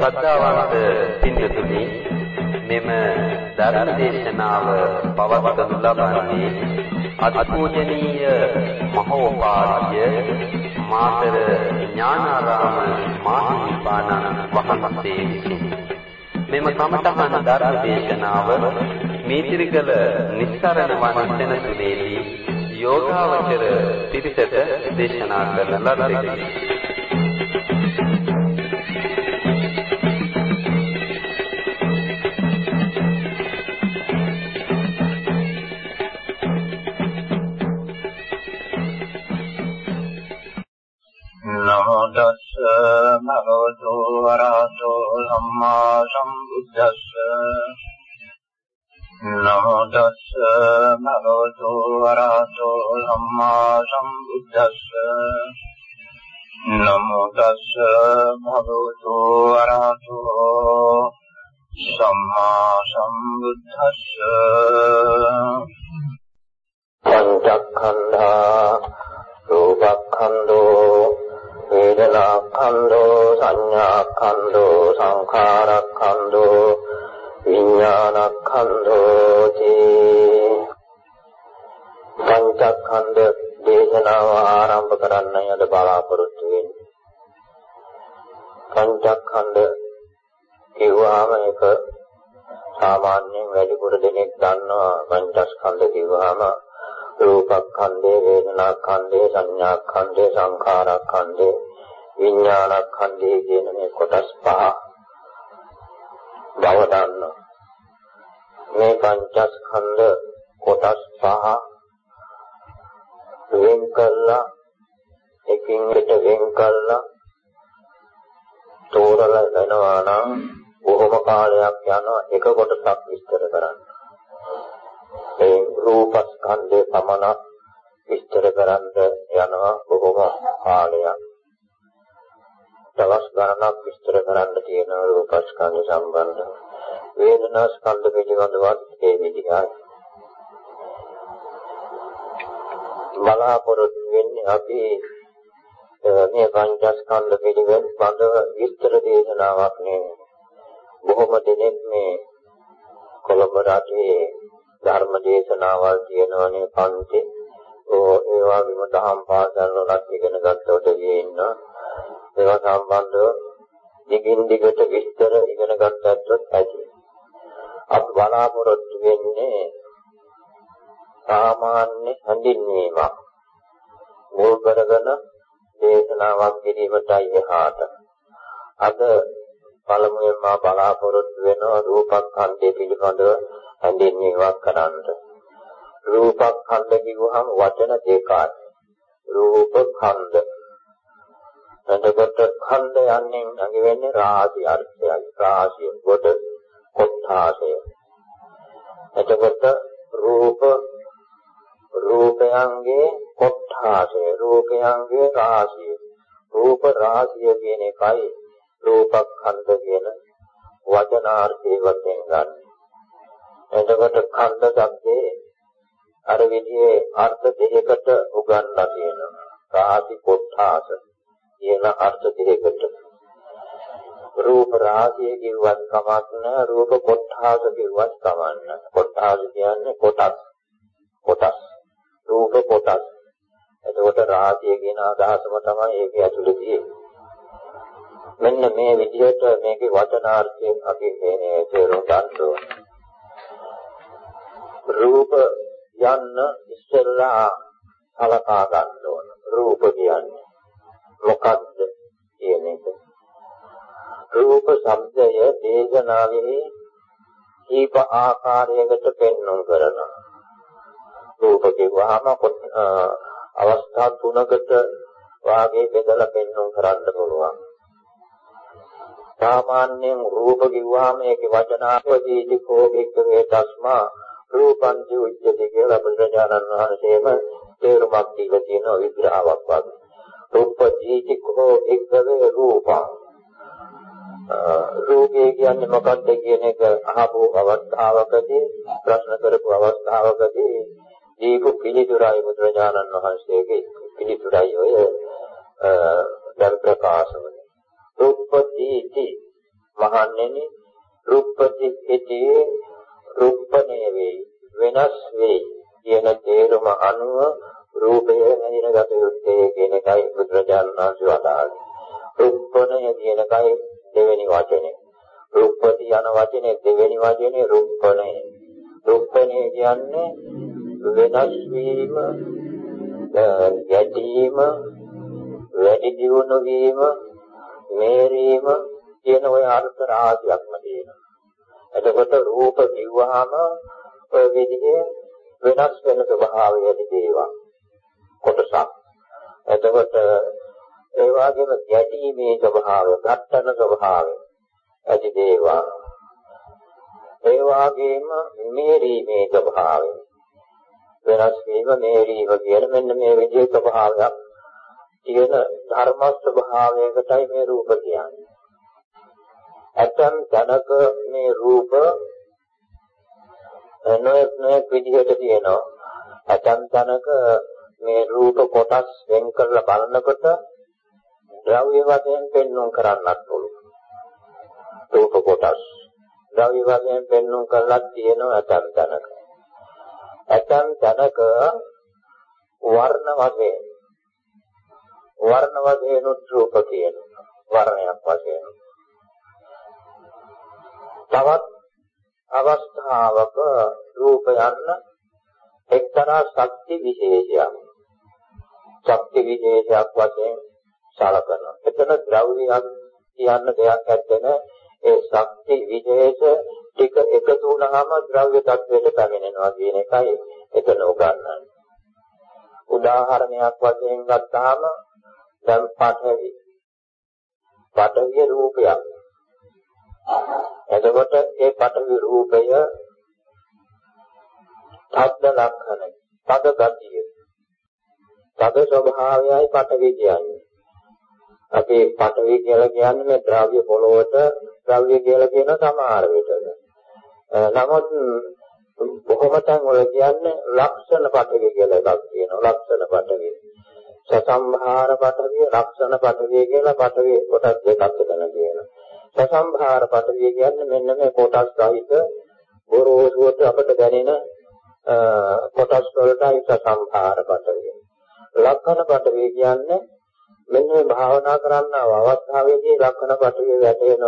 ශ්‍රද්ධාවන්ත පින්තුනි මෙම ධර්ම දේශනාව පවත්වනු ලබන්නේ අතිපූජනීය මහෝපාද්‍ය මාතර ඥානාරාම මාහිමිපාණන් වහන්සේ විසිනි. මෙම කමඨහන ධර්ම දේශනාව මේතිරිගල නිස්සරණ වන සෙනසුනේදී යෝගාවචර පිරිසට දේශනා කරන ලද්දේ. ආරම්භ කරන්නයි අද බලාපොරොත්තු වෙන්නේ පංචඛණ්ඩ කිව්වහම ඒක සාමාන්‍යයෙන් වැඩිපුර දෙනෙක් දන්නවා. පංචස්කන්ධ කිව්වහම රූපස්කන්ධේ වේදනාස්කන්ධේ සංඥාස්කන්ධේ සංඛාරස්කන්ධේ විඥානස්කන්ධේ කියන මේ කොටස් පහ බව ගන්න මේ පංචස්කන්ධ කොටස් පහ වෙන් කළා එකින් එකට වෙන් කළා තෝරලා දෙනවා නම් බොහොම කාලයක් යනවා එක කොටසක් විස්තර කරන්න ඒ රූපස්කන්ධය පමණ විස්තර කරන්න යනවා බොහොම කාලයක්. දවස් ගණනක් විස්තර කරන්න තියෙන රූපස්කන්ධ සම්බන්ධ වේදනා ස්කන්ධ පිළිබඳවත් ඒ විදිහයි. බලාපොරොත්තු වෙන්නේ අපි මේ පංචස්කන්ධ පිළිබඳව විස්තර දේශනාවක් නෙවෙයි. බොහොම දෙනෙක් මේ කොළඹ රටේ ධර්ම දේශනාවල් කියනවනේ පන්ති. ඕ ඒවා විම දහම් පාසල් වලත් ඉගෙන ගන්නකොට ඉන්නවා. ඒවා සම්බන්ධව දිගින් දිගට විස්තර ඉගෙන ගන්නත් ඇති. අප බලාපොරොත්තු වෙන්නේ සාමාන්‍ය හඳුන්වීමක්. මුල් කරගෙන දේශනාවක් කිරීමටයි යහාට. අද පළමුවෙන් මා බලාපොරොත්තු වෙනවා රූපස්කන්ධය පිළිබඳව හැඳින්වීමක් කරන්න. රූපස්කන්ධ කිව්වහම වචන දෙකයි. රූපස්කන්ධ. එතකොට ඛණ්ඩ යන්නේ නැගි වෙන්නේ රාශි අර්ථයයි. රාශිය කොට කොටාසය. එතකොට රූප රූපයන්ගේ කොටාසය රූපයන්ගේ රාශිය. රූප රාශිය කියන එකයි රූපස්කන්ධ කියන වචනාර්ථය වශයෙන් ගන්න. එතකොට ඛණ්ඩ શબ્දේ අර විදිහේ අර්ථ දෙකකට උගන්ලා තියෙනවා. රාශි කොටාස කියන අර්ථ දෙකකට. රූප රාශිය කිව්වත් කමක් නැහැ රූප කොටාස කිව්වත් කමක් නැහැ. කොටාස කියන්නේ කොටස්. කොටස්. රූප කොටස්. එතකොට රාශිය කියන අදහසම තමයි ඒකේ ඇතුළේ තියෙන්නේ. මෙන්න මේ විදිහට මේකේ වචනාර්ථයෙන් අපි මේ තේරුම් ගන්න ඕනේ. රූප යන්න ඉස්සෙල්ලා කලකා ගන්න ඕන. රූප කියන්නේ මොකක්ද කියන එක. රූප શબ્දය දේශනාවේ කීප ආකාරයකට පෙන්වුම් කරනවා. රූප කිව්වහම අවස්ථා තුනකට වාගේ බෙදලා පෙන්වුම් කරන්න පුළුවන්. සාමාන්‍යයෙන් රූප කිව්වහම ඒකේ වචනාවදීති කෝපෙක්කේ තස්මා රූපං උච්චති කියලා බුදුරජාණන් වහන්සේම තේරුමක් දීලා තියෙන විග්‍රහයක් වගේ. රූප ජීති කෝ එක්කවේ රූපං. රූපය කියන්නේ මොකක්ද කියන එක අහපු අවස්ථාවකදී ප්‍රශ්න කරපු අවස්ථාවකදී දීපු පිළිතුරයි බුදුරජාණන් වහන්සේගේ පිළිතුරයි ඔය දැන් ප්‍රකාශ වුනේ. රූපදීති මහන්නේනි රූපති ඉති රූපණේ වේ වෙනස් වේ කියන තේරුම අනුව රූපය හැඳිනගත යුත්තේ කියන එකයි බුදුරජාණන් වහන්සේ වදාළේ. රූපණය කියන එකයි දෙවෙනි වචනේ. රූපති යන වචනේ දෙවෙනි වචනේ රූපණය. රූපණය කියන්නේ වෙනස් වීම, ගැටීම, වැඩි දියුණු වීම, මේරීම කියන ওই අර්ථ රාශියක්ම තියෙනවා. එතකොට රූප කිව්වහම ඔය විදිහේ වෙනස් වෙන ස්වභාවය ඇති දේවල් කොටසක්. එතකොට ඒ වගේම ගැටීමේ ස්වභාවය, ඝට්ටන ස්වභාවය ඇති දේවල්. ඒ වගේම මේරීමේ ස්වභාවය වෙනස් වීම මේරීම කියන මෙන්න මේ විදිහේ ස්වභාවයක් තියෙන ධර්ම ස්වභාවයකටයි මේ රූප කියන්නේ. ඇතම් තනක මේ රූප නොයෙක් නොයෙක් විදිහට තියෙනවා. ඇතම් තනක මේ රූප කොටස් වෙන් කරලා බලනකොට ද්‍රව්‍ය වශයෙන් පෙන්වන්න කරන්නත් පුළුවන්. රූප කොටස් ද්‍රව්‍ය වශයෙන් පෙන්වන්න කරලා තියෙනවා ඇතම් තනක. ඇතම් තනක වර්ණ වශයෙන් වර්ණ වශයෙන් රූප කියන වර්ණයක් වශයෙන්. තවත් අවස්ථාවක රූප යන්න එක්තරා ශක්ති විශේෂයක්. ශක්ති විශේෂයක් වශයෙන් සලකනවා. එතන ද්‍රව්‍යයක් කියන්න දෙයක් නැත්නම් ඒ ශක්ති විශේෂ ටික එකතු වුණාම ද්‍රව්‍ය tattweට පැමිණෙනවා කියන එකයි එතන උගන්වන්නේ. උදාහරණයක් වශයෙන් ගත්තාම දැන් පඨවි. පඨවි රූපයක්. එතකොට ඒ පඨවි රූපය තද්ද ලක්ෂණයි. තද ගතිය. තද ස්වභාවයයි පඨවි කියන්නේ. අපි පඨවි කියලා කියන්නේ මේ ද්‍රව්‍ය පොළොවට ද්‍රව්‍ය කියලා කියන සමහර විටක. නමුත් බොහොම තැන් වල කියන්නේ ලක්ෂණ පඨවි කියලා එකක් තියෙනවා. ලක්ෂණ පඨවි. සසම්භාර පඨවිය, ලක්ෂණ පඨවිය කියලා පඨවි කොටස් දෙකක් එතන තියෙනවා. සසම්භාර පඨවිය කියන්නේ මෙන්න මේ කොටස් සහිත ගොරෝසුවට අපට දැනෙන කොටස් වලටයි සසම්භාර පඨවිය. ලක්ෂණ පඨවිය කියන්නේ මෙන්න මේ භාවනා කරන්න අවස්ථාවේදී ලක්ෂණ පඨවිය වැටෙන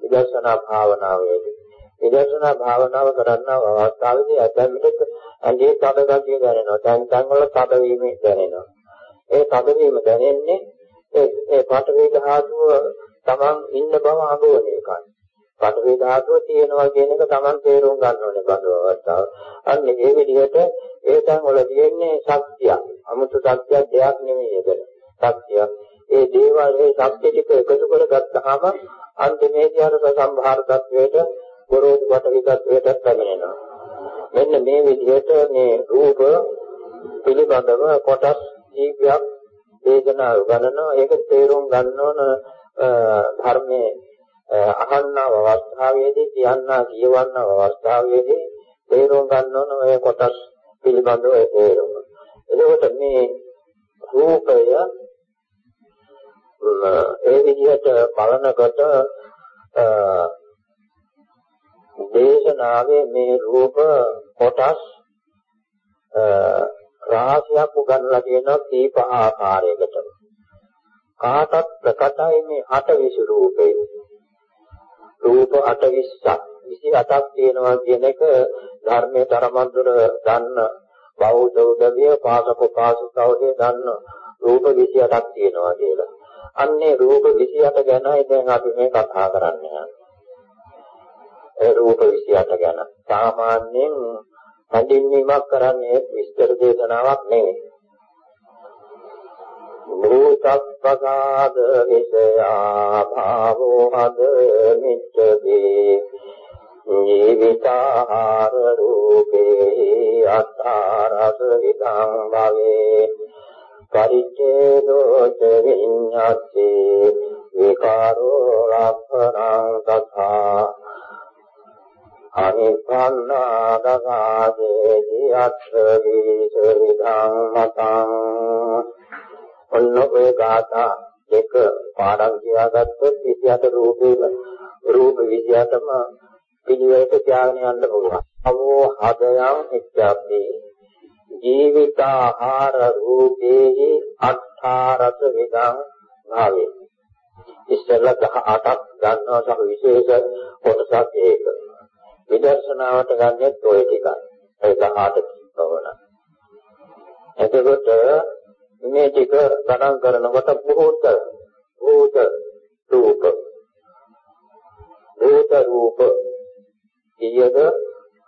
විදර්ශනා භාවනාවේදී විදර්ශනා භාවනාව කරන්න අවස්ථාවේදී ඇතැම් විට ඇඟේ තද ගතිය දැනෙනවා. දැන් තන් වල තද වීම දැනෙනවා. ඒ තදවීම දැනෙන්නේ ඒ ඒ පඨවි ධාතුව Taman ඉන්න බව අඟවන එකයි. පඨවි ධාතුව තියෙනවා කියන එක Taman තේරුම් ගන්න ඕනේ බඳව අවස්ථාව. අන්න ඒ විදිහට ඒ තැන් වල තියෙන්නේ ශක්තිය. 아무තු ශක්තියක් දෙයක් නෙමෙයි ඒක. ශක්තිය. ඒ දේවල් ඒ ශක්තිය ටික එකතු කරගත්තාම අන්තිමේදී අර සම්භාර තත්වයට ගොරෝසු පඨවි තත්වයට පැමිණෙනවා. මෙන්න මේ විදිහට මේ රූප පිළිබඳව කොටස් ජීවියක් වේදනාව ගණනවා ඒක තේරුම් ගන්න ඕන ධර්මයේ අහන්නා අවස්ථාවේදී කියන්නා කියවන්නා අවස්ථාවේදී තේරුම් ගන්න ඕන ඔය කොටස් පිළිබඳව ඒ තේරුම. එතකොට මේ රූපය ඒ විදිහට බලනකොට දේශනාවේ මේ රූප කොටස් රාශියක් උගන්වලා කියනවා දීප ආකාරයකට. කාටත් ප්‍රකටයි මේ 8 රූපේ. රූප 8 28ක් තියෙනවා කියන එක ධර්මයේ තරමන්දුර ගන්න බෞද්ධ උදවිය පාසක පාසකවදී ගන්න රූප 28ක් තියෙනවා කියලා. අන්නේ රූප 28 ගැනයි දැන් අපි මේ කතා කරන්නේ. ඒ රූප 28 ගැන. සාමාන්‍යයෙන් හැඳින්වීමක් කරන්නේ විස්තර දේශනාවක් නෙවෙයි. භූතප්පකාද විසයා භාවෝ හද මිච්ඡේ ජීවිතාහාර රූපේ අත්තාරස විදං භවේ පරිච්ඡේදෝ ච විඤ්ඤාති විකාරෝ ලක්ඛණං තථා අනිපන්නාදකාදේති අත්ථවීස විදං මතං ඔන්න ඔය ගාථා දෙක පාඩම් කියාගත්තොත් 28 රූපේම රූප 28ම පිළිවෙලට තියාගෙන යන්න පුළුවන්. අවෝ හදයන් එච්චබ්බේ ජීවිතාහාර රූපේහි අට්ඨාරස විදං භාවේ. ඉස්සෙල්ලා 18ක් ගන්නවා සම විශේෂ කොටසක් ඒක. විදර්ශනාවට ගන්නෙත් ඔය ටික. ඒ 18 කිව්වවන. එතකොට මේ ටික ගණන් කරනකොට භූත භූත රූප. භූත රූප කීයද?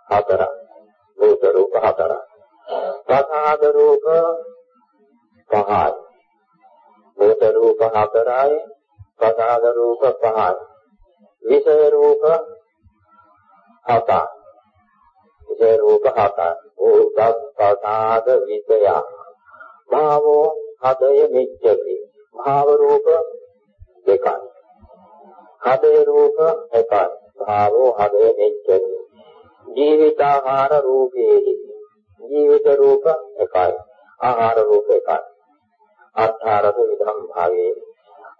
හතරක්. භූත රූප හතරක්. ප්‍රසාද රූප පහයි. භූත රූප හතරයි. ප්‍රසාද රූප පහයි. විෂය රූප හතයි විෂය රූප හතයි භූත ප්‍රසාද විෂය භාවෝ හදය මිච්ඡති භාව රූප දෙකයි. හදය රූප එකයි. භාවෝ හදය මිච්ඡති ජීවිතාහාර රූපේහි. ජීවිත රූප එකයි. ආහාර රූප එකයි. අට්ඨාරක විධම් භාවේ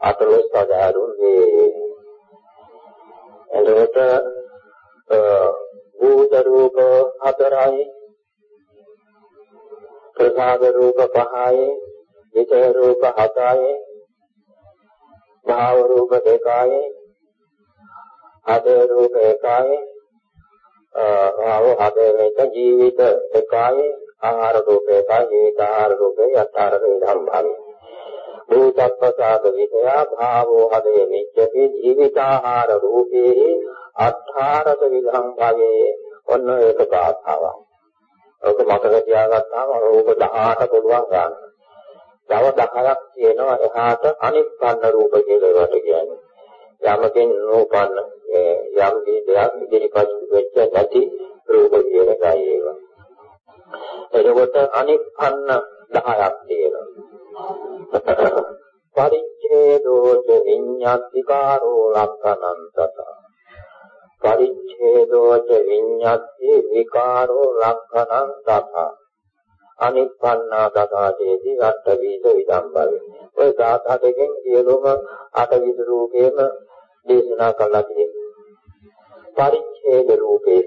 අතලොස් සදාරුන් වේ. එතකොට භූත රූප හතරයි ප්‍රසාද රූප පහයි විචය රූප හතයි භාව රූප දෙකයි අද රූප එකයි ආව හද මේක ජීවිත එකයි ආහාර රූප එකයි ජීවිත ආහාර රූපේ යථාර වේදම් භාවි භූතප්පසාද විදයා භාවෝ හදේ මිච්ඡති ජීවිතාහාර රූපේ අට්ඨාරක විධම් භාවේ ඔන්න ඒක ගාථාවක් ඔක මතක තියාගත්තාම රූප 18 පුළුවන් ගන්න. තව 10ක් තියෙනවා එහාට අනිප්පන්න රූප කියලා ඒවට කියන්නේ. යමකින් නූපන්න යම් දෙයක් ඉදිරිපත් වෙච්ච නැති රූප කියන කයි ඒවා. එතකොට අනිප්පන්න 10ක් තියෙනවා. පරිච්ඡේදෝච විඤ්ඤාතිකාරෝ ලක්ඛනං තථා පරිච්ඡේදෝච විඤ්ඤාති විකාරෝ ලක්ඛණං තථා අනිප්පන්නා තථාචේති අට්ඨවිද විදම්බවේ. ඔය ධාතා දෙකෙන් සියලුම අටවිද රූපේම දේශනා කළා කියන්නේ පරිච්ඡේද රූපේ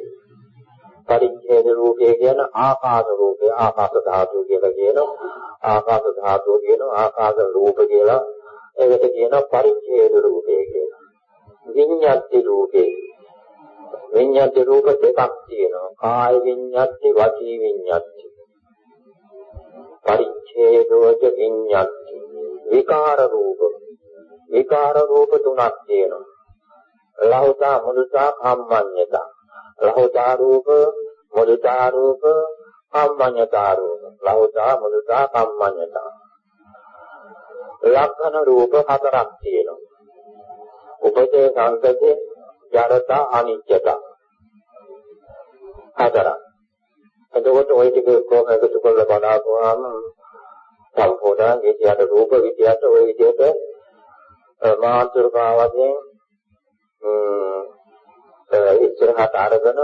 පරිච්ඡේද රූපේ කියන ආකාශ රූපේ ආකාශ ධාතු කියලා කියන ආකාශ ධාතු කියන ආකාශ රූප කියලා ඒකට කියන පරිච්ඡේද රූපේ කියලා විඤ්ඤාති රූපේ විඤ්ඤාති රූප දෙකක් තියෙනවා. කාය විඤ්ඤාති, වාචී විඤ්ඤාති. පරිච්ඡේදෝච විඤ්ඤාති. විකාර රූප. විකාර රූප තුනක් තියෙනවා. ලහුතා මුදුතා කම්මඤ්ඤතා. ලහුතා රූප, මුදුතා රූප, කම්මඤ්ඤතා රූප. ලහුතා මුදුතා කම්මඤ්ඤතා. ලක්ෂණ රූප හතරක් තියෙනවා. උපදේ සංකතේ ජරතා අනිත්‍යතා හතරක් එතකොට ওই ටික කොහොම එකතු කරලා බලපුවාම සම්පූර්ණ විද්‍යාවට රූප විද්‍යාවට ওই විදිහට මාතෘකාවකින් ඉස්සරහට අරගෙන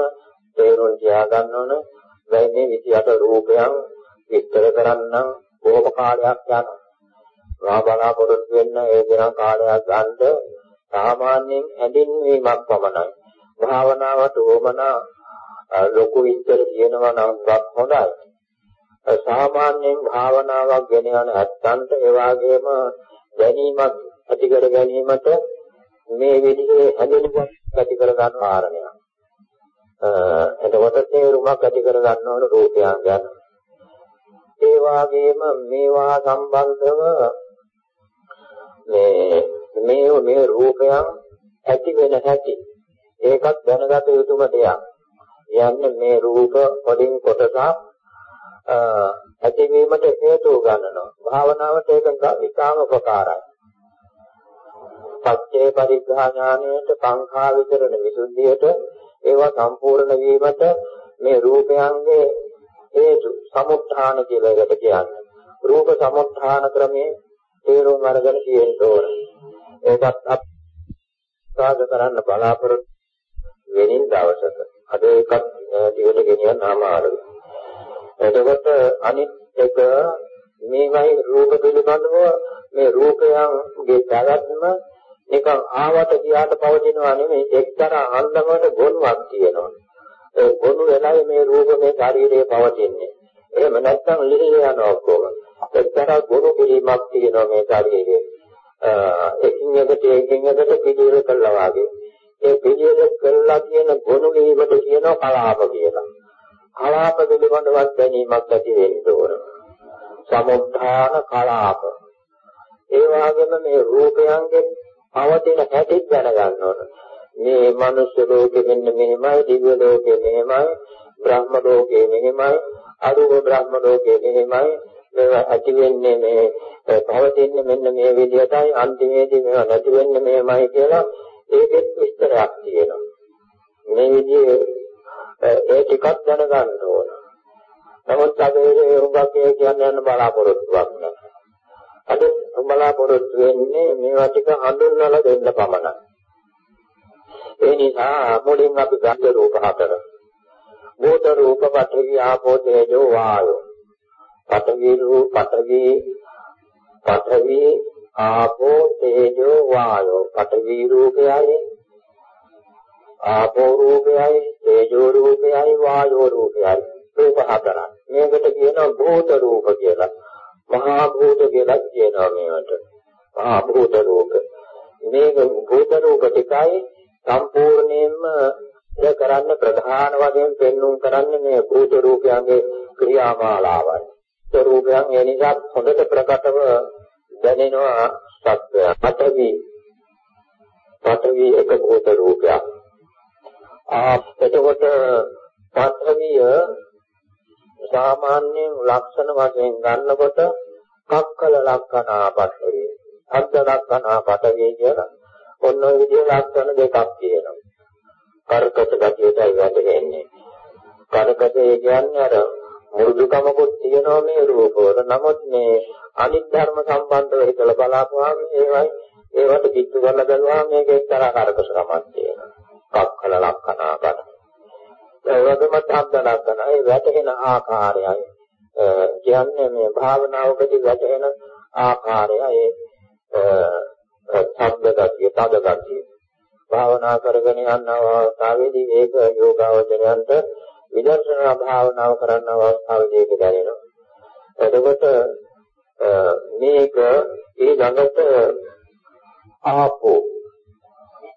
තේරුම් තියා ගන්න ඕන දැන් මේ විද්‍යාවට රූපයන් විස්තර කරන්නම් බොහොම කාලයක් යනවා. මා බලාපොරොත්තු වෙන්න ඒ දින කාලයක් ගන්න සාමාන්‍යයෙන් හැඳින්වීමක් පමණයි. භාවනාවට ඕමනා ලොකු විස්තර කියනවා නම් හොඳයි. සාමාන්‍යයෙන් භාවනාවක් ගෙන යන ඇත්තන්ට ඒ වගේම දැනීමක් ඇති කර ගැනීමට මේ විදිහේ හැඳින්වීමක් ඇති කර ගන්න කාරණයක්. එතකොට තේරුමක් ඇති කර ගන්න ඕන රූපයන් ගැන. ඒ වගේම මේවා සම්බන්ධව මේ මේ මේ රූපයන් ඇති වෙන හැටි ඒකත් දැනගත යුතුම දෙයක්. යන්නේ මේ රූප වලින් කොටසක් ඇතිවීමට හේතු ගන්නවා. භාවනාවට ඒක ඉතාම උපකාරයි. සත්‍යේ පරිග්‍රහ ඥානයට සංඛා විතරණ විසුද්ධියට ඒවා සම්පූර්ණ වීමට මේ තේරුම් අරගෙන තියෙන්න ඕන. ඒකත් අප්‍රාද කරන්න බලාපොරොත්තු වෙනින් දවසක. අද ඒකත් දිවට ගෙනියන්න ආමාරුයි. එතකොට අනිත් එක මේවයි රූප පිළිබඳව මේ රූපයන්ගේ පැවැත්ම නිකන් ආවට ගියාට පවතිනවා නෙමෙයි එක්තරා අන්දමකට ගොනුවක් තියෙනවා. ඒ ගොනු වෙලයි මේ රූප මේ ශරීරයේ පවතින්නේ. එහෙම නැත්නම් ලිහිල යනවා ඔක්කොම. එක්තරා ගොනු කිරීමක් තියෙනවා මේ ශරීරයේ. එකින් එකට එකින් එකට පිළිවෙල කළා වගේ. ඒ පිළිවෙල කළා කියන ගොනු වීමට කියනවා කලාප කියලා. කලාප පිළිබඳව දැනීමක් ඇති වෙන්න ඕන. සමුත්ථාන කලාප. ඒ වගේම මේ රූපයන්ගේ පවතින හැටි දැනගන්න ඕන. මේ මනුෂ්‍ය ලෝකෙ මෙන්න මෙහෙමයි, දිව්‍ය ලෝකෙ මෙහෙමයි, බ්‍රහ්ම ලෝකෙ මෙහෙමයි, අරූප බ්‍රහ්ම ලෝකෙ මෙහෙමයි. මේවා ඇති වෙන්නේ මේ පවතින්නේ මෙන්න මේ විදිහටයි අන්තිමේදී මේවා නැති වෙන්නේ මෙහෙමයි කියලා ඒකෙත් විස්තරයක් තියෙනවා. මේ විදිහේ ඒ ටිකක් දැනගන්න ඕන. නමුත් අද ඒ හුඟක් කියන්නේ යන බලාපොරොත්තුවක් නැහැ. අද බලාපොරොත්තු වෙන්නේ මේවා ටික හඳුන්වලා දෙන්න පමණයි. ඒ නිසා මුලින් අපි ගන්න රූප හතර. භූත රූප පඨවි ආපෝ තේජෝ වායෝ. පඨවි රූප පඨවි පඨවි ආපෝ තේජෝ වායෝ පඨවි රූපයයි ආපෝ රූපයයි තේජෝ රූපයයි වායෝ රූපයයි රූප හතරක්. මේකට කියනවා භූත රූප කියලා. මහා භූත කියලා කියනවා මේවට. මහා භූත රූප. මේක භූත රූප ටිකයි සම්පූර්ණයෙන්ම ඒ කරන්න ප්‍රධාන වශයෙන් පෙන්눔 කරන්නේ මේ භූත රූපයන්ගේ ක්‍රියාමාලාවයි. ඒ රූපයන් ඒ නිසා හොඳට ප්‍රකටව දැනෙනවා සත්‍ය. පඨවි පඨවි එක භූත රූපයක්. ආ එතකොට පඨවිය සාමාන්‍යයෙන් ලක්ෂණ වශයෙන් ගන්නකොට කක්කල ලක්ෂණා පඨවි. අද්ද ලක්ෂණා පඨවි කියලා ඔන්න ඔය විදිහේ ලක්ෂණ දෙකක් තියෙනවා. කරකස ගතියටයි වැටෙන්නේ. කරකසේ කියන්නේ අර මෘදුකමකුත් තියෙනවා මේ රූපවල. නමුත් මේ අනිත් ධර්ම සම්බන්ධව හිතලා බලාපුවාම ඒවයි ඒවට කිච්චු කරලා බලුවාම මේක එක්තරා කරකසකමක් තියෙනවා. කක්කල ලක්ෂණාකට. ඒ වගේම ශබ්ද ලක්ෂණ ඒ වැටෙන ආකාරයයි කියන්නේ මේ භාවනාවකදී වැටෙන ආකාරයයි ශබ්ද ගතිය, තද ගතිය. භාවනා කරගෙන යන අවස්ථාවේදී ඒක යෝගාවචරයන්ට විදර්ශනා භාවනාව කරන්න අවස්ථාවේදී ඒක දැනෙනවා. එතකොට මේක ඒ ළඟට ආපෝ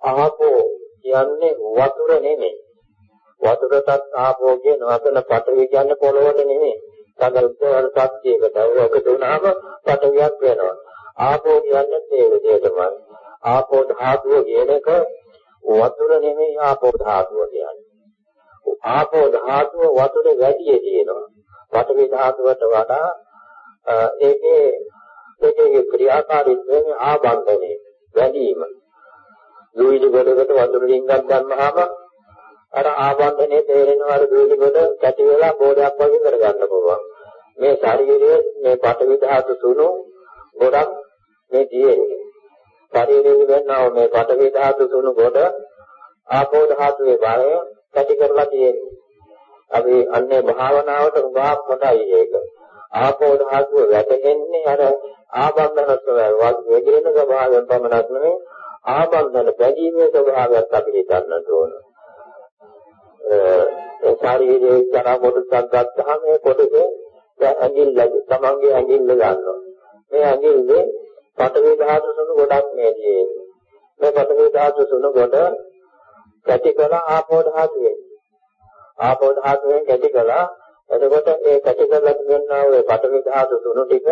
ආපෝ කියන්නේ වතුර නෙමෙයි. වතුරටත් ආපෝ කියන වචන පටවි කියන්නේ පොළොවට නෙමෙයි. සංකල්පවල සත්‍යයකට ඔකට උනහම පටවියක් වෙනවා. ආපෝ කියන්නේ ඒ විදිහටමයි. ආපෝ ධාතුව කියන එක වතුර නෙමෙයි ආපෝ ධාතුව කියන්නේ. ආපෝ ධාතුව වතුර වැඩි තියෙනවා. පඨවි ධාතුවට වඩා ඒකේ ඒකේ ක්‍රියාකාරීත්වයෙන් ආබන්ධනේ වැඩිම. දුවිලි ගොඩකට වතුර ලින්ගක් ගන්නාම අර ආබන්ධනේ තේරෙනවා අර දුවිලි ගොඩ කැටි වෙලා බෝඩයක් වගේ කරගන්න පුළුවන්. මේ ශරීරයේ මේ පඨවි ධාතු තුන ගොඩක් මේ තියෙන්නේ. ශරීරයේ වෙනව මේ පඨවි ධාතු තුන කොට ආපෝ ධාතුවේ බලය කැටි කරලා තියෙන්නේ. අපි අන්නේ භාවනාවට උගාක් හොඳයි ඒක. ආපෝ ධාතුව වැටෙන්නේ අර ආබන්ධන ස්වභාවය වගේන ස්වභාවයෙන් පමණක් නෙමෙයි ආබන්ධන බැඳීමේ ස්වභාවයත් අපි හිතන්නට ඕන. ඒ ශරීරයේ ජන කොටසක් ගත්තාම මේ කොටසේ ඇඟිල්ල තමන්ගේ ඇඟිල්ල ගන්නවා. මේ ඇඟිල්ලේ පඨවි ධාතු සුණු ගොඩක් මේ තියෙන්නේ. මේ පඨවි ධාතු සුණු ගොඩ කැටි කළ ආපෝ ධාතුවේ. ආපෝ ධාතුවෙන් කැටි කළා එතකොට ඒ කැටි කරලා තිබෙනා ඔය පඨවි ධාතු සුණු ටික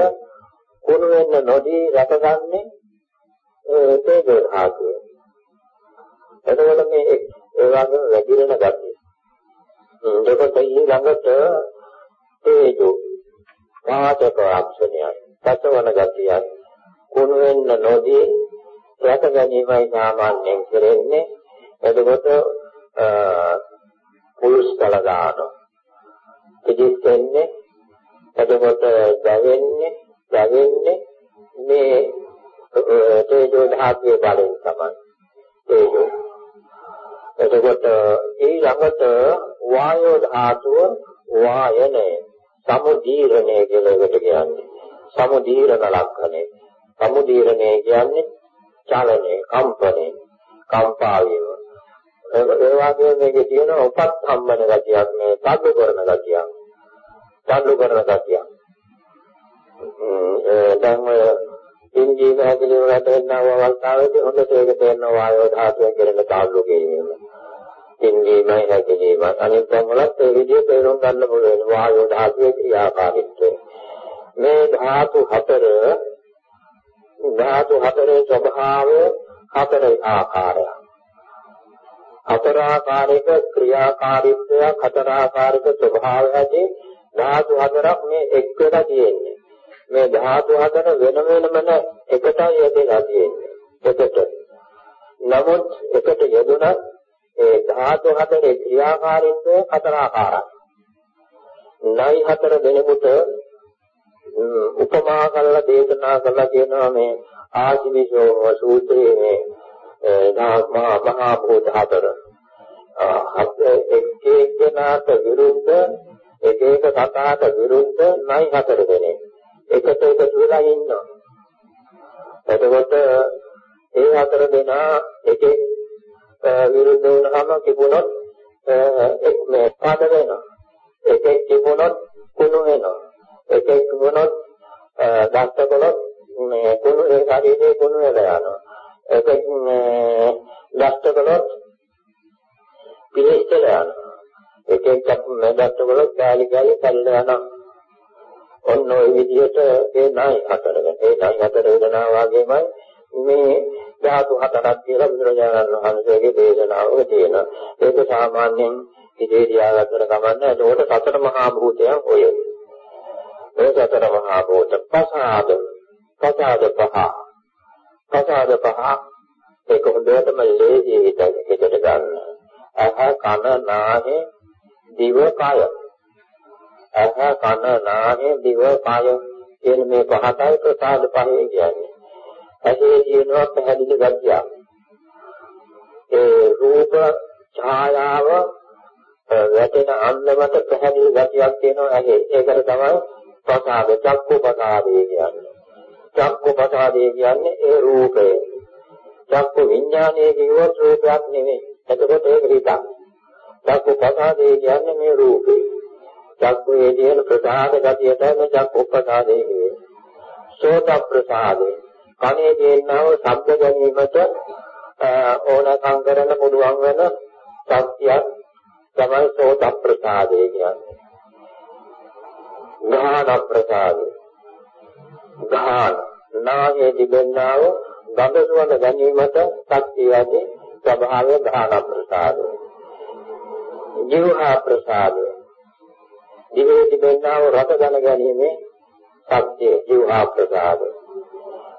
කුණු වෙන්න නොදී රැකගන්නේ ඒ තේජෝ ධාතුව. එතකොට මේ ඒ වගේම වැඩිරෙන ගතිය. එතකොට ඊළඟට තේජෝ වාචක අක්ෂණයයි සතවන ගතියයි කුණු වෙන්න නොදී රැක ගැනීමයි සාමාන්‍යයෙන් කරන්නේ. එතකොට පුරුෂ කල දානවා. ඉදිස්සෙන්නේ එතකොට දැවෙන්නේ දැවෙන්නේ මේ තේජෝ ධාතුවේ බලයෙන් තමයි තේජෝ එතකොට ඊළඟට වායෝ ධාතුව වායනේ සමුදීරණය කියලා එකට කියන්නේ. සමුදීරණ ලක්ෂණය. සමුදීරණය කියන්නේ චලනයේ කම්පනයේ කම්පා වීම ඒ වගේම මේකේ තියෙන උපත්ම්බන ගතියක් මේ තල්ලු කරන ගතියක්. තල්ලු කරන ගතියක් දැන් ඔය ඉන්ජීන හැදෙන වලට වෙනව අවස්ථාවේදී හොඳට ඒක තේරෙනවා වායෝ ධාතුව කියන තල්ලු කිරීම ඉන්ජීනයි හැදෙනීම අනිත් වලත් ඒ විදිහට තේරුම් ගන්න පුළුවන්. වායෝ ධාතුවේ ක්‍රියාකාරීත්වය. මේ ධාතු හතර ධාතු හතරේ ස්වභාවය හතර ආකාරයක් හතර ආකාරයක ක්‍රියාකාරීත්වය හතර ආකාරයක ස්වභාවය ඇති ධාතු හතරක් මේ එක්කලා තියෙන්නේ. මේ ධාතු හතර වෙන වෙනම එකටයි යෙදලා තියෙන්නේ. එකට. නමුත් එකට යෙදුණත් ඒ ධාතු හතරේ ක්‍රියාකාරීත්වය හතර ආකාරයි. නයි හතර දෙනෙකුට උපමා කරලා දේශනා කරලා කියනවා මේ ආජීවිෂෝ සූත්‍රයේ මේ මහා මහා භූත හතර. එක් එක්කෙනාට විරුද්ධ එක එක කතාට විරුද්ධ නයි හතර දෙනෙක්. එකට එකතු වෙලා ඉන්නවා. එතකොට ඒ හතර දෙනා එකෙක් විරුද්ධ වුණාම කිපුණොත් එක් මේ පාද වෙනවා. එකෙක් කිපුණොත් කුණු වෙනවා. එකෙක් කිපුණොත් දස්ත කළොත් මේ කුණු ඒ ශරීරයේ කුණු වෙලා යනවා. එකෙක් දස්ත කළොත් පිළිස්සල යනවා. එකෙක් දස්ත කළොත් ගාලි ගාලි කල්ල යනවා. ඔන්න ඔය විදිහට ඒ ණය හතරක. ඒ ණය හතර වේදනා වගේමයි මේ ධාතු හතරක් කියලා බුදුරජාණන් වහන්සේගේ දේශනාවක තියෙනවා. ඒක සාමාන්‍යයෙන් ඉතේ තියාගත්තට කමන්නේ. ඒකට සතර මහා භූතයන් ඔය. ඒ සතර මහා භූත පසාද පසාද පහ. පසාද පහ ඒක හොඳටම ලේසි හිතට ගන්න. අහ කන නාහේ දිව කය. අහ කන නාහේ දිව කය කියන මේ පහටයි ප්‍රසාද පහේ කියන්නේ. ඇහි තියෙනවා පැහැදිලි ගතියක්. ඒ රූප ඡායාව වැටෙන අන්දමට පැහැදිලි ගතියක් තියෙනවා ඇහි. ඒකට තමයි ප්‍රසාද චක්කු ප්‍රසාදේ කියන්නේ. චක්කු ප්‍රසාදේ කියන්නේ ඒ රූපය. චක්කු විඥානයේ කිව්වොත් රූපයක් නෙමෙයි. එතකොට ඒක හිතක්. චක්කු ප්‍රසාදේ කියන්නේ මේ රූපේ. චක්කුයේ තියෙන ප්‍රසාද ගතිය තමයි චක්කු ප්‍රසාදේ කියන්නේ. සෝත ප්‍රසාදේ කනේ තියෙනව ශබ්ද ගැනීමට ඕනකම් කරන්න පුළුවන් වෙන ශක්තියක් තමයි සෝත ප්‍රසාදය කියන්නේ. ගාන ප්‍රසාදය. ගාන නාහයේ තිබෙනව ගඳ සුවඳ ගැනීමට ශක්තියදී ස්වභාවය ගාන ප්‍රසාදය. ජීවහා ප්‍රසාදය. දිවේ තිබෙනව රස දැන ගැනීමේ ශක්තිය ජීවහා ප්‍රසාදය.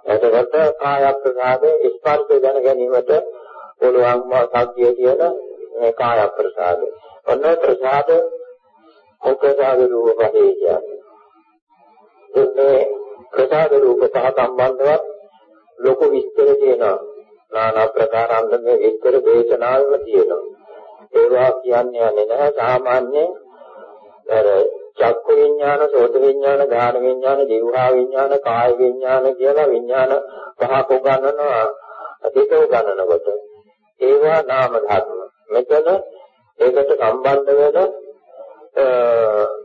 එතකොට කාය ප්‍රසාදේ ස්පර්ශ දැන ගැනීමට පුළුවන් සත්‍යය කියන මේ කාය ප්‍රසාද. ඔන්න ප්‍රසාද උපසාද රූප පහේ කියන්නේ. මේ ප්‍රසාද රූප සහ සම්බන්ධවත් ලොකු විස්තර තියෙනවා. নানা ප්‍රකාර අන්දමේ විස්තර දේශනාවම තියෙනවා. ඒවා කියන්නේ නැහැ සාමාන්‍යයෙන් අර චක්කු විඥාන, සෝත විඥාන, ධාන විඥාන, જીවහා විඥාන, කාය විඥාන කියලා විඥාන පහක් උගන්වනවා. අදිට උගන්වනකොට ඒවා නාම ධර්ම. මෙතන ඒකට සම්බන්ධ වෙන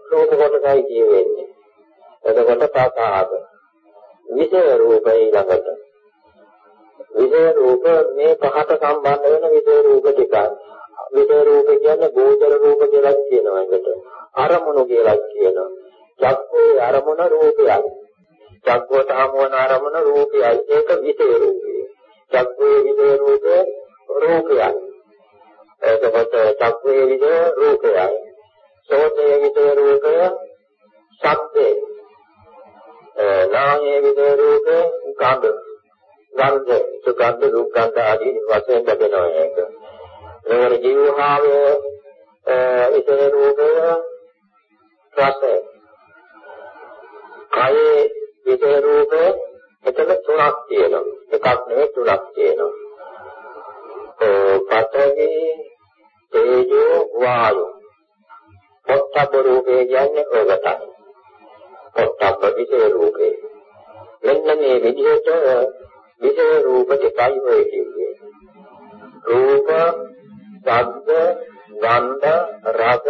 රූප කොටසයි කියවෙන්නේ. එතකොට පාසාද. විෂය රූපය ළඟට. විෂය රූප මේ පහට සම්බන්ධ වෙන විෂය රූප ටිකක්. විෂය රූප කියන්නේ ගෝචර රූප කියලා කියනවා එකට. අරමුණු කියලා කියනවා. චක්කේ අරමුණ රූපයයි. චක්කවට හමුවන අරමුණ රූපයයි. ඒක විෂය රූපය. චක්කේ විෂය රූපය රූපයයි. එතකොට චක්කේ විෂය රූපයයි. සෝතේ විෂය රූපය ශබ්දේ. නාහයේ විෂය රූපය ගන්ධ. ගන්ධ සුගන්ධ දුක්ඛන්ධ ආදී වශයෙන් ලැබෙනවා ඒක. ඒවල ජීවහාවේ විෂය රූපය රස කයේ විෂය රූප මෙතන තුනක් තියෙනවා. එකක් නෙවෙයි තුනක් තියෙනවා. ඒ පඨවි තේජෝ වායු. පොට්ටබ්බ රූපේ කියන්නේ ඔයගටයි. පොට්ටබ්බ විසේ රූපේ. මෙන්න මේ විදිහට විසේ රූප දෙකයි ඔය කියන්නේ. රූප, ශබ්ද, ගන්ධ, රස,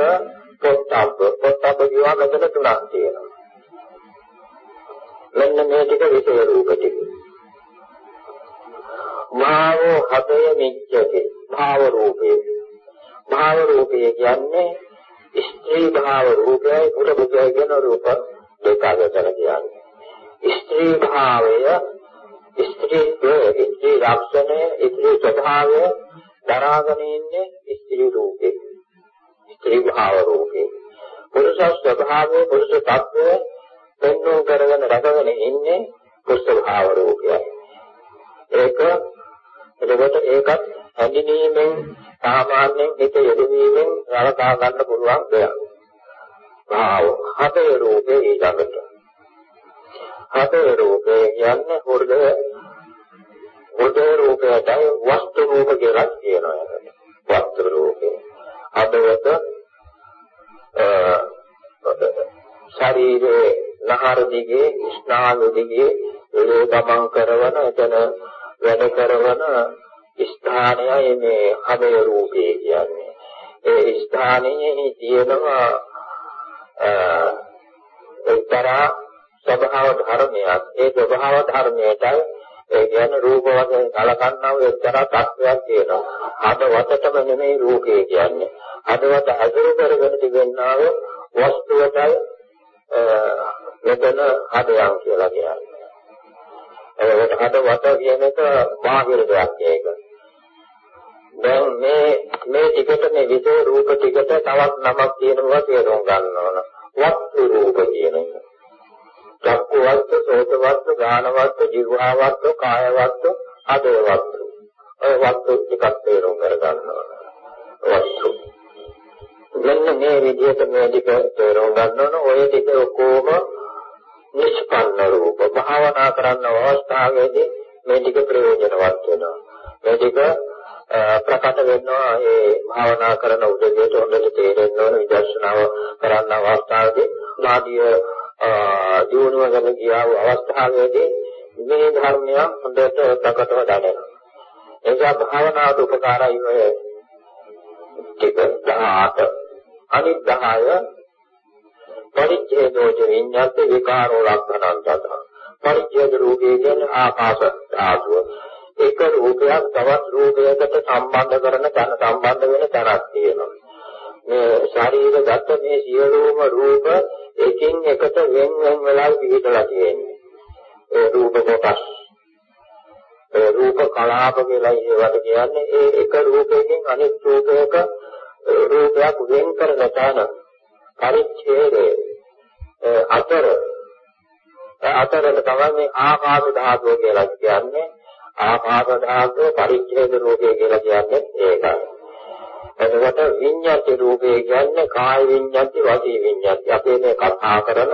පොට්ටබ්බ. පොට්ටබ්බ කියවා මෙතන තුනක් තියෙනවා. මෙන්න මේ ටික විෂය රූප ටික. භාවෝ හදය නිච්චති භාව රූපේ. භාව රූපේ කියන්නේ ස්ත්‍රී භාව රූපයයි පුරුෂ කියන රූප දෙකකට කියන්නේ. ස්ත්‍රී භාවය ස්ත්‍රී ස්ත්‍රී ලක්ෂණය ස්ත්‍රී ස්වභාවය දරාගෙන ඉන්නේ ස්ත්‍රී රූපේ. ස්ත්‍රී භාව රූපේ. පුරුෂ ස්වභාවය පුරුෂ තත්ත්වය පෙන්වු කරගෙන රැකගෙන ඉන්නේ කුෂ්ඨ භාව රූපයයි. ඒක එතකොට ඒකත් හැඳිනීමෙන් සාමාන්‍යයෙන් හිත යෙදවීමෙන් රවකා ගන්න පුළුවන් දෙයක්. භාව හතේ රූපේ ඊළඟට. හතේ රූපේ කියන්නේ හෘදය හෘදය රූපයටයි වස්තු රූප කියලා කියනවා. වස්තු රූපේ. අදවත ශරීරයේ නහර දිගේ ස්නායු දිගේ එළේ ගමන් කරන එතන වැඩ කරන ස්ථානයයි මේ හදේ රූපේ කියන්නේ. ඒ ස්ථානයේ තියෙනවා එක්තරා ස්වභාව ධර්මයක්. ඒ ස්වභාව ධර්මයටයි ඒ කියන්නේ රූප වශයෙන් කලකන්නා වූ එක්තරා තත්වයක් තියෙනවා. හදවතටම නෙමෙයි රූපේ කියන්නේ. හදවත අසුර කරගෙන තිබෙනා වූ වස්තුවටයි මෙතන හදයන් කියලා කියන්නේ. ඒකට හදවත කියන එක බාහිර දෙයක් ඒක. දැන් මේ මේ ටිකට මේ විෂය රූප ටිකට තවත් නමක් තියෙනවා තේරුම් ගන්න ඕන. වස්තු රූප කියන එක. චක්කු වස්තු, සෝත වස්තු, ගාන වස්තු, ජීවහා වස්තු, කාය වස්තු, අදේ වස්තු. ඔය වස්තු ටිකක් තේරුම් ගන්න ඕන. වස්තු මෙන්න මේ විදිහට මේ ටික තේරුම් ගන්න ඕන ඔය ටික ඔක්කොම නිෂ්පන්න රූප භාවනා කරන්න අවස්ථාවේදී මේ ටික ප්‍රයෝජනවත් වෙනවා මේ ටික ප්‍රකට වෙනවා ඒ භාවනා කරන උදවියට හොඳට තේරෙන්න ඕන විදර්ශනාව කරන්න අවස්ථාවේදී නාඩිය දියුණුව ගැන කියාව අවස්ථාවේදී මේ ධර්මය හොඳට ප්‍රකටව දැනෙනවා. එනිසා භාවනාවට උපකාරයි ඔය ටික 18 අනිත් 10 පරිච්ඡේදෝච විඤ්ඤාත විකාරෝ ලක්ෂණං තත පරිච්ඡේද රූපේ කියන්නේ ආකාශ ධාතුව. එක රූපයක් තවත් රූපයකට සම්බන්ධ කරන තන සම්බන්ධ වෙන තරක් තියෙනවා. මේ ශරීරගත මේ සියලුම රූප එකින් එකට වෙන වෙන වෙලා පිළිතලා තියෙන්නේ. ඒ රූප කොටස්. ඒ රූප කලාප කියලා ඒවට කියන්නේ ඒ එක රූපයකින් අනිත් රූපයක රූපයක් වෙන් කරන තැන පරිච්ඡේදයේ. අතර. අතරට තමයි මේ ආකාශ ධාතුව කියලා කියන්නේ. ආකාශ ධාතුව පරිච්ඡේද රූපය කියලා කියන්නේ ඒකයි. එතකොට විඤ්ඤාති රූපය කියන්නේ කාය විඤ්ඤාති වාචී විඤ්ඤාති අපේ මේ කතා කරන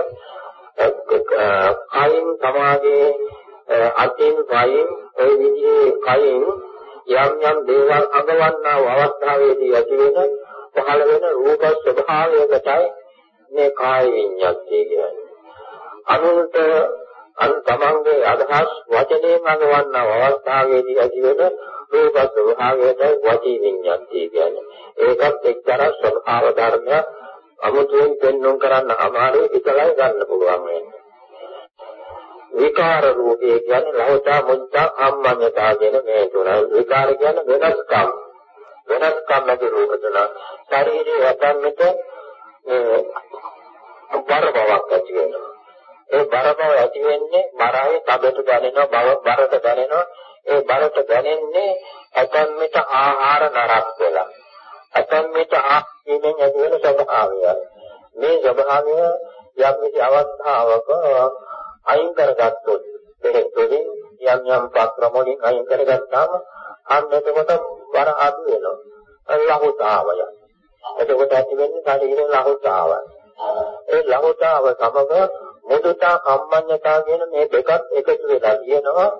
කයින් සමාගයේ අතින් වයින් ඒ විදිහේ කයින් යම් යම් දේවල් අඟවන්නා වූ අවස්ථාවේදී ඇති වෙන පහළ වෙන රූප ස්වභාවයකටයි මේ කාය විඤ්ඤාතිය කියන්නේ. අනුන්ට අන් තමන්ගේ අදහස් වචනයෙන් අඟවන්නා වූ අවස්ථාවේදී ඇති වෙන රූප ස්වභාවයට වචී විඤ්ඤාතිය කියන්නේ. ඒකත් එක්තරා ස්වභාව ධර්මයක් අමුතුවෙන් පෙන්වන්න කරන්න අමාරුයි විතරයි ගන්න පුළුවන් වෙන්නේ. විකාර රූපේ කියන්නේ ලෞතා මුත්තා අම්මඤ්ඤතා කියන මේ තුන. විකාර කියන්නේ වෙනස්කම්. වෙනස්කම් නැති රූප තුන. ශරීරයේ යටන්නට බර බවක් ඇති වෙනවා. ඒ බර බව ඇති වෙන්නේ බරයි තදට දැනෙනවා බව බරට දැනෙනවා. ඒ බරට දැනෙන්නේ ඇතන් මිට ආහාර නරක් වෙලා. ඇතන් මිට ආහාරයෙන් ඇති වෙන ස්වභාවය. මේ ස්වභාවය යම් කිසි අවස්ථාවක අයින් කරගත්තොත් දෙහෙත් වලින් යම් යම් පක්‍රම වලින් අයින් කරගත්තාම අන්න එතකොට වර අඩු වෙනවා ලහුතාවය එතකොට ඇති වෙන්නේ ශරීරේ ලහුතාවය ඒ ලහුතාව සමග මුදුතා කම්මඤ්ඤතා කියන මේ දෙකත් එකතු වෙලා කියනවා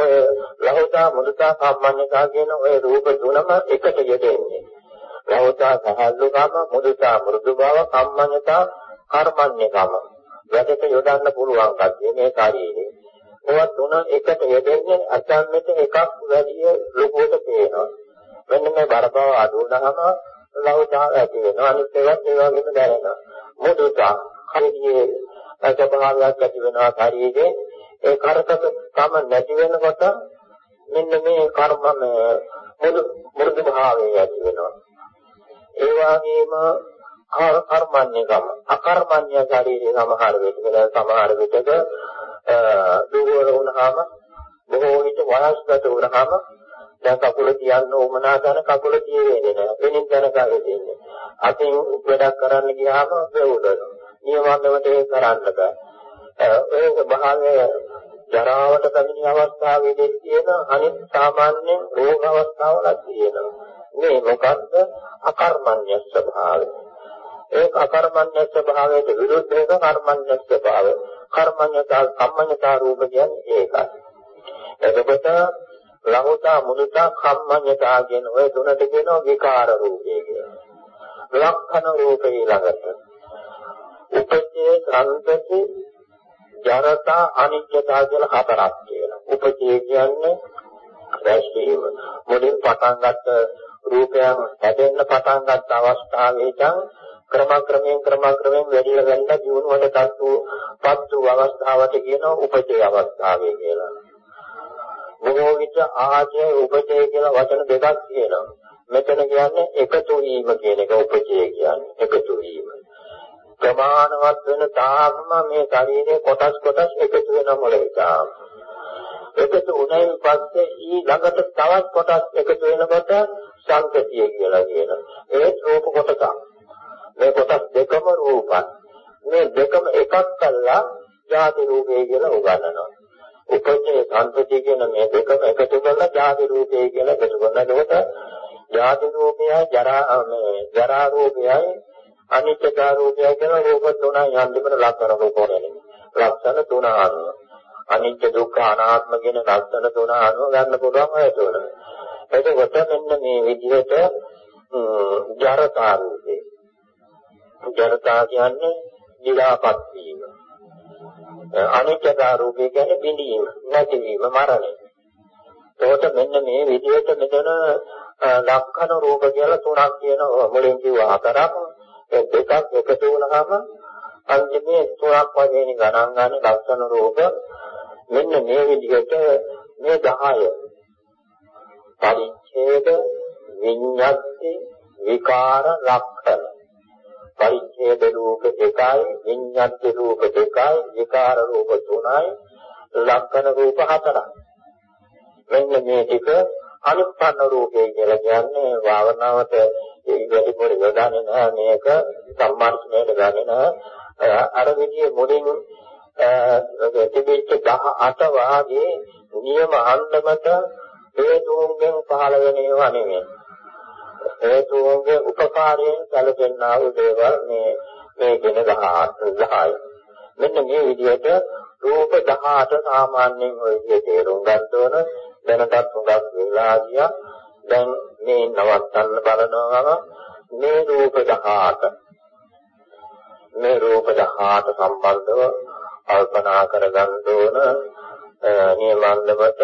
ඔය ලහෝතා මුදුතා කම්මඤ්ඤතා කියන ඔය රූප තුනම එකට යෙදෙන්නේ. ලහෝතා සහල්ලුකම මුදුතා මෘදු බව කම්මඤ්ඤතා කර්මඤ්ඤකම. වැඩට යොදන්න පුළුවන් කතිය මේ ශරීරේ. ඒවා තුන එකට යෙදෙන්නේ අසන්නට එකක් වැඩි ලොකුවට පේනවා. මෙන්න මේ බරබව අඩු වුණාම ලෞතා ඇති වෙනවා. අනිත් ඒවාත් ඒ වගේම දැනෙනවා. මුදුතා හරියේ ස්වභාවයක් ඇති වෙනවා ශරීරයේ ඒ කරකක කම නැති වෙනකොට මෙන්න මේ කර්ම මුදු මුරුදු භාවය ඇති වෙනවා. ඒ වගේම කර්මඤ්ඤකම අකර්මඤ්ඤ ශරීරයේ සමහර විටක සමහර විටක දුර්වල වුණාම බොහෝ විට වයස්ගත වුණාම දැන් කකුල තියන්න උමනා කරන කකුල තියෙන්නේ නැහැ. වෙනින් යන කාගේ තියෙන්නේ. අතින් වැඩක් කරන්න ගියාම වේවුදනවා. නියමවන්නට ඒක කරන්න බෑ. ඒ ස්වභාවය ජරාවට පැමිණි අවස්ථාවේදී තියෙන අනිත් සාමාන්‍ය රෝග අවස්ථාවලත් තියෙනවා. මේ මොකද්ද? අකර්මණ්‍ය ස්වභාවය. ඒක අකර්මණ්‍ය ස්වභාවයට විරුද්ධ එක කර්මණ්‍ය ස්වභාවය. කර්මඤ්ඤතා කම්මඤ්ඤතා රූප කියන්නේ ඒකයි. එතකොට ලහෝතා මුදුතා කම්මඤ්ඤතා කියන ඔය තුනට කියනවා විකාර රූපය කියලා. ලක්ෂණ රූපේ ළඟට. උපචේ සංතති ජරතා අනිත්‍යතා කියලා හතරක් තියෙනවා. උපචේ කියන්නේ රැස්වීම. මුලින් පටන් ගත්ත රූපයන් හැදෙන්න පටන් ගත්ත අවස්ථාවේ ඉඳන් ක්‍රමක්‍රමයෙන් ක්‍රමක්‍රමයෙන් වැඩිලා ගන්න ජීවුණට තත්තු පත්තු අවස්ථාවට කියන උපචේ අවස්ථාවේ කියලා. බොහෝ විට ආජය උපචේ කියලා වචන දෙකක් තියෙනවා. මෙතන කියන්නේ එකතු වීම කියන එක උපචේ කියන්නේ එකතු වීම. ප්‍රමාණවත් වෙන තාක්ම මේ ශරීරයේ කොටස් කොටස් එකතු වෙන මොලේකා. එකතු වුණයින් පස්සේ ඊ ළඟට තවත් කොටස් එකතු වෙනකොට සංකතිය කියලා කියනවා. ඒ රූප කොටසක්. මේ කොටස් දෙකම රූපයි. මේ දෙකම එකක් කළා ජාති රූපේ කියලා උගන්වනවා. උපචේ සංකතිය කියන මේ දෙකම එකතු කරලා ජාති රූපේ කියලා එකතු කරනකොට ජාති රූපයයි ජරා මේ ජරා රූපයයි අනිත්‍යකා රූපය කියන රූප තුනයි අන්තිමට ලක්ෂණ රූප වෙන්නේ. ලක්ෂණ තුන අනුව. අනිත්‍ය දුක්ඛ අනාත්ම කියන ලක්ෂණ තුන අනුව ගන්න පුළුවන් අය තුන. එතකොට මෙන්න මේ විදිහට ජරතා රූපේ. ජරතා කියන්නේ දිලාපත් වීම. අනිත්‍යකා රූපේ කියන්නේ බිඳීම, නැතිවීම, මරණය. එතකොට මෙන්න මේ විදිහට මෙතන ලක්ෂණ රූප කියලා තුනක් කියන මුලින් කිව්වා හතරක් දෙකක් එකතු වුණාම අන්තිමේ තුනක් වශයෙන් ගණන් ගන්න ලක්ෂණ රූප. මෙන්න මේ විදිහට මේ 10 පරිච්ඡේද විඤ්ඤාති විකාර ලක්ෂණ. පරිච්ඡේද රූප දෙකයි විඤ්ඤාති රූප දෙකයි විකාර රූප තුනයි ලක්ෂණ රූප හතරයි. මෙන්න මේ ටික අනුත්පන්න රූපය කියලා කියන්නේ භාවනාවට වැඩිපුර යොදාන්නේ නැහැ මේක සම්මාර්ථණයට ගන්නේ නැහැ අර විදිහේ මුලින් තිබෙච්ච 18 වාගේ නියම අන්දමට හේතුන්ගෙන් පහළ වෙන ඒවා නෙමෙයි හේතුන්ගේ උපකාරයෙන් සැලසෙන්නා වූ දේවල් මේ මේ කියන 10 මෙන්න මේ විදිහට රූප 18 සාමාන්‍යයෙන් ඔය විදිහට තේරුම් ගන්න ඕන දැනටත් හුඟක් වෙලා ගියා. දැන් මේ නවත්තන්න බලනවා මේ රූප 18. මේ රූප 18 සම්බන්ධව කල්පනා කරගන්න ඕන නියමන්දමට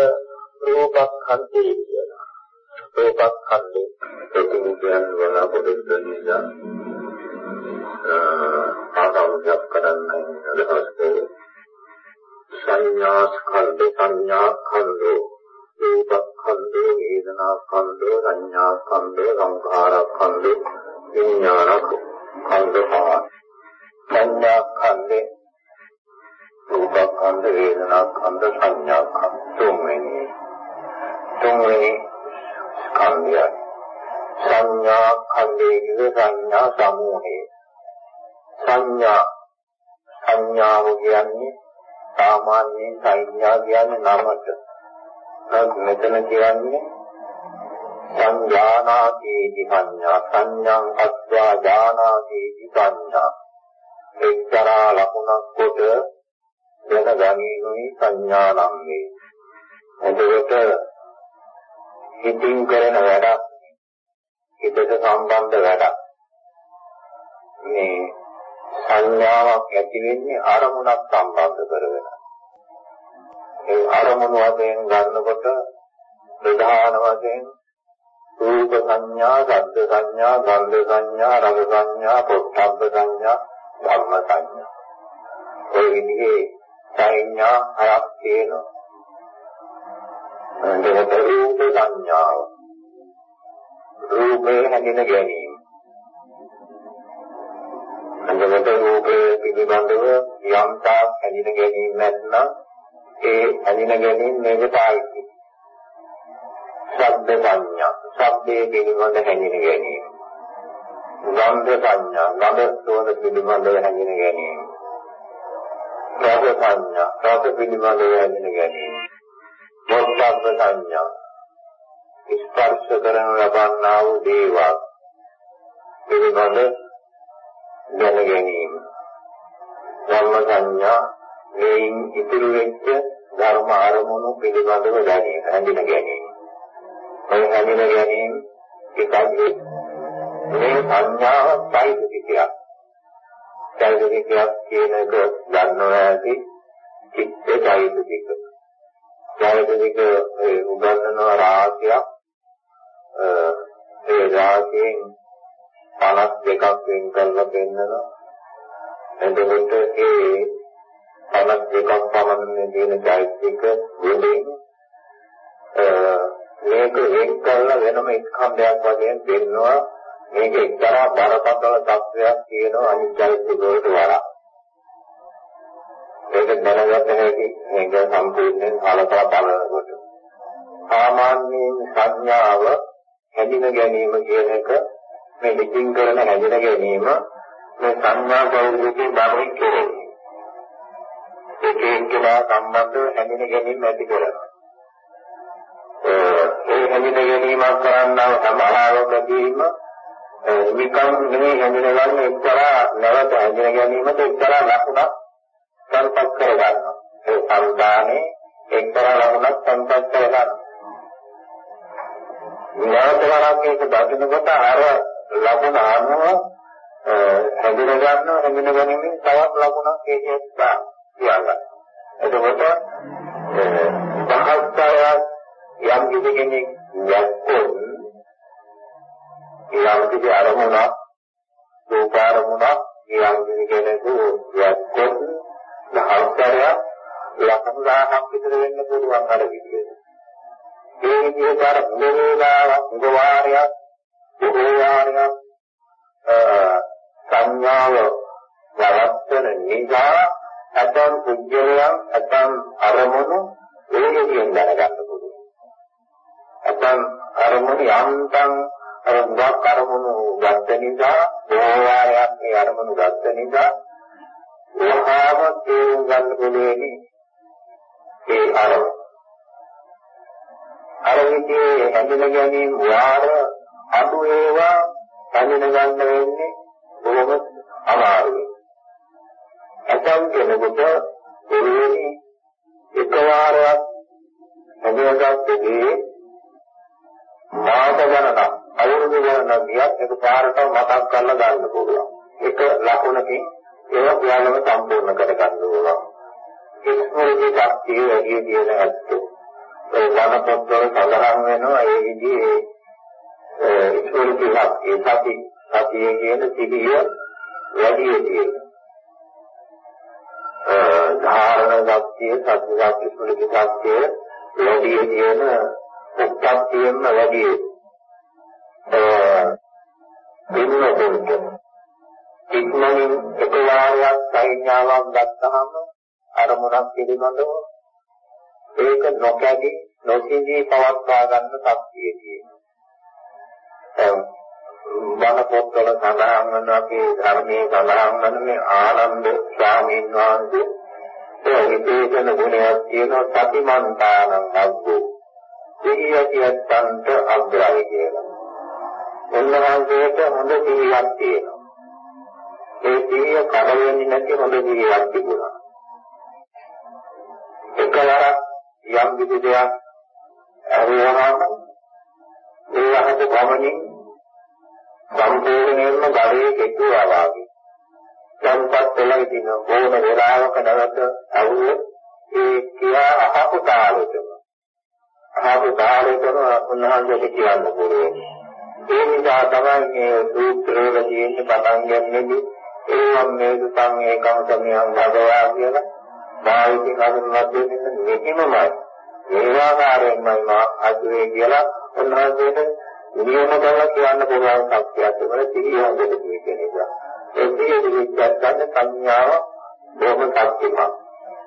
රූපඛණ්ඩේ කියලා. රූපඛණ්ඩේ ප්‍රතිමුඛයන් වල පොදුත් නිසා ආකාරයක් කරන්නේ අදහස් සංඥා ස්කන්ධ සංඥා ඛණ්ඩෝ රූපස්කන්ධේ වේදනාස්කන්ධේ සංඥාස්කන්ධේ සංඛාරස්කන්ධේ විඥානස්කන්ධේ සංඥාස්කන්ධේ රූපස්කන්ධ වේදනාස්කන්ධ සංඥාස්කන්ධ තුන්වෙනි තුන්වෙනි ස්කන්ධය සංඥාස්කන්ධේ ඉව සංඥා සමූහය. සංඥා සංඥාව කියන්නේ සාමාන්‍යයෙන් සංඥා කියන්නේ නමට. මෙතන කියන්නේ සංඥානාති සංඥා සංඥාං අත්වා ඥානාති සංඥා එක්තරා ලකුණක් කොට ගනීනුයි සංඥානම් මේ. එතකොට හිතින් කරන වැඩක් හිතට සම්බන්ධ වැඩක්. මේ සංඥාවක් ඇති වෙන්නේ අරමුණක් සම්බන්ධ කරගෙන. ඒ අරමුණු වශයෙන් ගන්නකොට ප්‍රධාන වශයෙන් රූප සංඥා, ශබ්ද සංඥා, ගන්ධ සංඥා, රස සංඥා, පොට්ටබ්බ සංඥා, ධම්ම සංඥා. ඒ විදිහේ සංඥා හයක් තියෙනවා. එතකොට රූප සංඥාව. රූපේ හැඳින ගැනීම. එතකොට රූපේ පිළිබඳව යම් තාක් හැඳින ගැනීම නැත්නම් ඒ හැඳින ගැනීම මේකටයි. ශබ්ද සංඥා ශබ්දයේ පිළිබඳ හැඳින ගැනීම. ගන්ධ සංඥා ගන්ධ සෝන පිළිබඳව හැඳින ගැනීම. රස සංඥා රස පිළිබඳව හැඳින ගැනීම. පොට්ටබ්බ සංඥා ස්පර්ශ කරන ලබන්නා වූ දේවල් පිළිබඳ දැන ගැනීම. ධර්ම සංඥා මේන් ඉතුරු වෙච්ච ධර්ම අරමුණු පිළිබඳව දැනීම, හැඳින ගැනීම. මේ හැඳින ගැනීම එකයි මේ සංඥාව සයිතිකයක්. සයිතිකයක් කියන එක දන්නවා ඇති චිත්ත සයිතික. සයිතික උගන්වන රාශියක් ඒ රාශියෙන් 52ක් වෙන් කරලා පෙන්නනවා. එතකොට ඒ 52ක් පමණ තියෙන চৈতසික වලින් මේක වෙන් කරලා වෙනම ස්කන්ධයක් වශයෙන් පෙන්නවා. මේක එක්තරා බරපතල තත්වයක් තියෙනවා අනිත්‍යයික වලට වඩා. ඒක දැනගන්න හැකි මේක සම්පූර්ණයෙන් කලකලා බලනකොට. සාමාන්‍යයෙන් සංඥාව හැදින ගැනීම කියන එක මේ දෙකින් කරන හැදින ගැනීම මේ සංඥා කෞරුකේ බාහිර කෙරෙන්නේ. ඒක එක්කලා සම්බන්ධව හැදින ගැනීම ඇති කරනවා. ඒ හැදින ගැනීමක් කරන්නව සමාහාරකදීම නිකම් නෙමෙයි හැදින ගන්න එක්තරා නැවත හැදින ගැනීමට එක්තරා ලකුණක් සංපත් කරගන්නවා. ඒ සංදානේ එක්තරා ලකුණක් සංපත් කරගන්නවා. නැවත වරක් ඒක දකින්නකොට අර ලකුණ අනුව හැඳින ගන්න හැඳින ගැනීමෙන් තවත් ලකුණක් ඒකෙත් තියාගන්න. එතකොට දහස්තරයක් යම් කිසි කෙනෙක් යක්කොත් යම් කිසි අරමුණක් රූපාරමුණක් යම් කිසි කෙනෙකු යක්කොත් දහස්තරයක් ලකුණු 1000ක් විතර වෙන්න පුළුවන් අර විදියට. ඒ විදිහට අර මුලේලාවක් මුදවාරයක් බොහෝවාරයක් සංඥාව වලත්තන නිසා අතම් පුජ්‍යයන් අතම් අරමුණු ඒ විදිහෙන් දැනගන්න පුළුවන්. අතම් අරමුණු යන්තම් අර ගොඩක් අරමුණු ගත්ත නිසා බොහෝවාරයක් මේ අරමුණු ගත්ත නිසා වහාම තේරුම් ගන්න පුළුවන් ඒ අරමුණ අර විදිහේ හැඳින ගැනීම වාර අඩු ඒවා හැඳින ගන්න වෙන්නේ බොහොම අමාරුයි. ඇතම් කෙනෙකුට එන්නේ එකවරක් හැඳිනගත්තේ මාස ගණනක් අවුරුදු ගණනක් ගියත් ඒක පාරට මතක් කරලා ගන්න පුළුවන්. එක ලකුණකින් ඒක ඔයාලම සම්පූර්ණ කර ගන්න පුළුවන්. ඒ ස්මෘති ශක්තිය වැඩි කියන ඇත්තෝ ඒ වන පොත්වල සඳහන් වෙනවා ඒ විදිහේ ඉස්මෘතියක් ඒ සති සතියේ කියන සිහිය වැඩි තියෙන. ධාරණ ශක්තිය සති ශක්තිය ස්මෘති ශක්තිය වැඩි තියෙන උත්පත්තියෙන්ම වැඩි. ඉන්නකොට ඉක්මනින් එක වාරයක් සංඥාවක් ගත්තාම අරමුණක් පිළිබඳව ඒක නොකැඩි නොසිඳී පවත්වා ගන්න ශක්තිය තියෙනවා. බණ පොත්වල සඳහන් වන අපේ ධර්මයේ සඳහන් වන මේ ආනන්ද ස්වාමීන් වහන්සේ ඒ විදේශන ගුණයක් තියෙන සතිමන්තානං අග්ගෝ. සිහියතියන්ට අග්‍රයි කියලා. උන්වහන්සේට හොඳ සිහියක් තියෙනවා. ඒ සිහිය කඩ වෙන්නේ නැති හොඳ සිහියක් තිබුණා. එකවරක් යම් කිසි දෙයක් අරුවහම ඒ අහත ගමනින් සම්පූර්ණයෙන්ම ගලේ කෙටුවා වාගේ සම්පත් වෙලා ඉතින ඕන වෙලාවක නැවත අහුවොත් ඒ කියා අහපු කාලෙටම අහපු කාලෙටම උන්වහන්සේට කියන්න පුළුවන්. ඒ නිසා තමයි මේ සූත්‍රවල තියෙන පටන් ගන්නෙදි ඒවම් මේ සුතං ඒකං සමියං භගවා කියලා භාවිතින් හඳුන්වා දෙන්නේ මෙහිමමයි. මේ ආකාරයෙන්මයි මා අදුවේ කියලා උන්වහන්සේට නියම කරලා කියන්න පුළුවන් සත්‍යයක් තිබුණ සිහිය හොඳට කියන නිසා ඒ සිහිය දිවිච්චත් ගන්න සංඥාව බොහොම සත්‍යමත්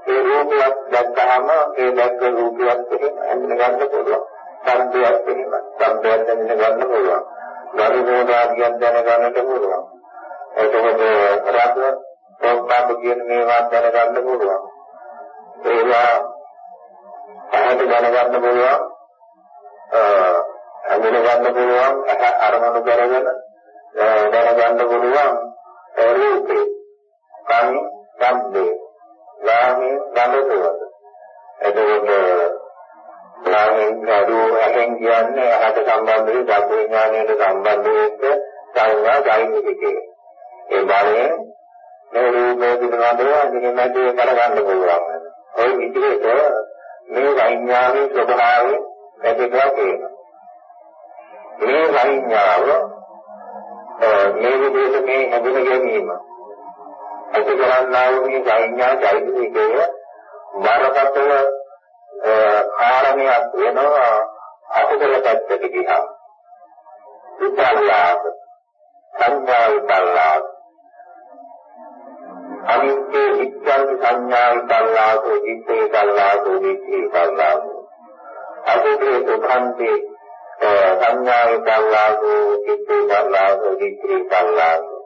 ඒ රූපයක් දැක්කහම ඒ දැක්ක රූපයක් එහෙම ඇඳ ගන්න පුළුවන් සම්පයක් එහෙම සම්පයක් දැනෙන්න ගන්න පුළුවන් ගරුණෝදාදියක් දැනගන්නට පුළුවන් එතකොට රාග ප්‍රෝපාප කියන මේවා දැනගන්න පුළුවන් ඒවා ඇහැට දැනගන්න පුළුවන් අඳුන ගන්න පුළුවන් ඇහැ අරමුණු කරගෙන දැනගන්න පුළුවන් රූපේ කන් ශබ්දේ ලාමේ ගඳ එතකොට ලාමෙන් කඩෝ ඇහෙන් කියන්නේ ඇහැට සම්බන්ධ වෙයි ධර්ම විඥානයට සම්බන්ධ වෙච්ච සංඥා ගයිනිකේ ඒ බලයෙන් මේ රූපේ පිළිබඳව අදිනෙමැදී කරගන්න පුළුවන්. ওই විදිහට මේ විඥානයේ ස්වභාවය පැතිරලා තියෙනවා. මේ විඥාව මේ විදිහට මේ හඳුන ගැනීම ඇති කරන්නා වූ මේ විඥා චෛතසිකය බරපතල කාරණයක් වෙනවා අකුසල පැත්තට ගියා. විපල්ලාස සංඥා විපල්ලාස අනිත්‍ය ඉච්ඡාන්ති සංඥා විපල්ලාසෝ දිත්තේ විපල්ලාසෝ දිත්තේ විපල්ලාසෝ අදිතේ සුඛන්ති සංඥා විපල්ලාසෝ දිත්තේ විපල්ලාසෝ දිත්තේ විපල්ලාසෝ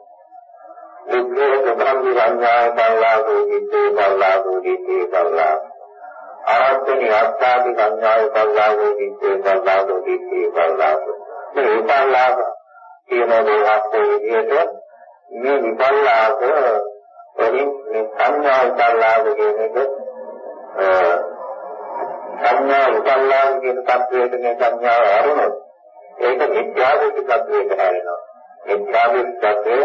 දුක්ඛේ සුඛන්ති සංඥා විපල්ලාසෝ දිත්තේ විපල්ලාසෝ දිත්තේ විපල්ලාසෝ ආරත්තනි අත්තාදි සංඥා විපල්ලාසෝ දිත්තේ විපල්ලාසෝ දිත්තේ විපල්ලාසෝ මේ විපල්ලාස කියන දේහත් විදිහට මේ විපල්ලාස වලින් මේ සංඥා උපල්ලාභ කියන එක සංඥා උපල්ලාභ කියන තත්වයට මේ සංඥාව ආරමුණු ඒක මිත්‍යාදෘෂ්ටි තත්වයට හැරෙනවා. මිත්‍යාදෘෂ්ටි තත්වය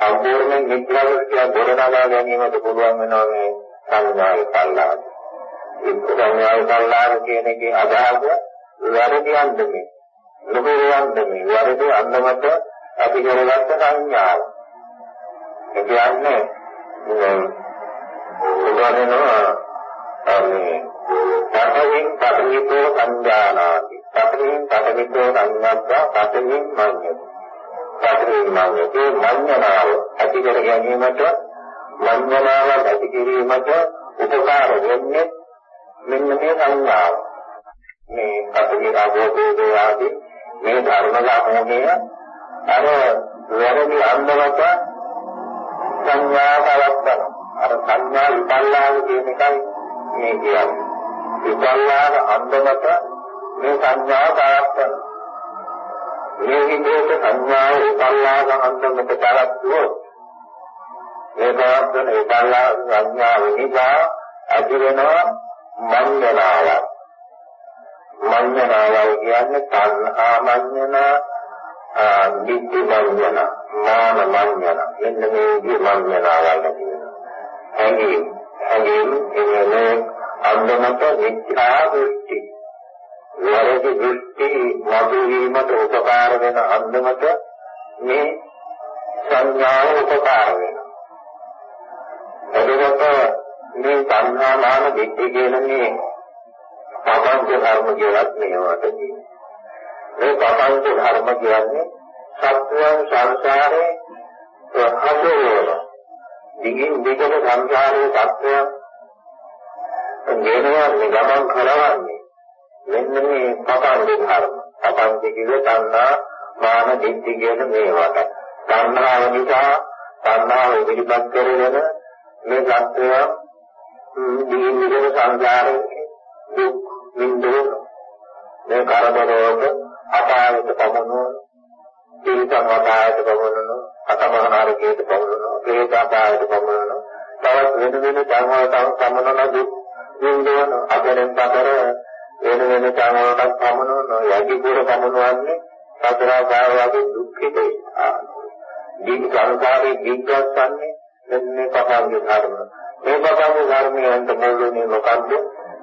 සම්පූර්ණයෙන් මිත්‍යාදෘෂ්ටිය ගොඩනගා ගැනීමට පුළුවන් වෙනවා මේ සංඥා උපල්ලාභ ඒ සංඥා උපල්ලාභ කියන එකේ අදහස වැරදි අන්දමේ නොබේ අන්දමේ වැරදි අන්දමට අපි කරගත්ත සංඥාව. ඒ කියන්නේ උදාහරණව මේ පඨවින් පඨවිතෝ සංජානාති පඨවින් පඨවිතෝ සංඥාත්වා පඨවින් මඤ්ඤති. පඨවින් මඤ්ඤති මඤ්ඤනාව ඇති කර ගැනීමට මඤ්ඤනාව ඇති කිරීමට උපකාර වෙන්නේ මෙන්න මේ සංඥාව. මේ පඨවි රාගෝ ආදී මේ ධර්ම ගමෝණය අර වැරදි අන්දමට සංඥා පවත්තන. අර සංඥා විපල්ලාව කියන එකයි මේ කියන්නේ. විපල්ලාව අන්දමට මේ සංඥා පවත්තන මේ විදිහට සංඥා විපල්ලාව අන්දමට පවත්වුවොත් මේ පවත්තන විපල්ලාව සංඥා විනිසා ඇති වෙනවා මඤ්ඤණාවක් මඤ්ඤණාව කියන්නේ තණ්හා මඤ්ඤණා දිට්ඨි මඤ්ඤණ මාන මඤ්ඤණ. මෙන්න මේ විදිහ මඤ්ඤණාවල් තියෙනවා හැඟීම්. හැඟීම් එන්නේ අන්දමත මිත්‍යා දෘෂ්ටි. වැරදි දෘෂ්ටි වදවීමට උපකාර වෙන අන්දමත මේ සංඥාව උපකාර වෙනවා. එතකොට මේ සංඥා මාන දිට්ඨි කියන මේ පංච ධර්ම කියලත් මේවට කියනවා මේ පංච ධර්ම කියන්නේ සත්‍යයන් සංසාරේ හසුරුවන දිගින් දිගට සංසාරයේ සත්‍යයන් ගෙනවා ගමන් කරවන්නේ. මෙන්න මේ පංච ධර්ම පංච කිව්වේ තණ්හා මාන දිට්ඨි කියන මේවට. තණ්හාව නිසා තණ්හාව ඉදිරිපත් කරගෙන මේ සත්‍යයන් දිගින් දිගට සංසාරේ දුක් විඳින මේ කරදරවලට අපායට පමනුන ජීවිතම අපායට පමනුන අතමහනාරකයට පමනුන ප්‍රේත අපායට පමනුන තවත් වෙන වෙන ධර්මවලට පමනුන දුක් නින්දවන අතරෙන් පතර වෙන වෙන කාමවලට පමනවන යටි පුර පමනවන්නේ සතර කායවගේ දුක්ඛිතේ. දීප සංසාරේ දීග්ගස්සන්නේ මෙන්න මේ පටන්ගේ ධර්ම. මේ පටන්ගේ ධර්මයන්ට මූලිකනේ මොකද්ද?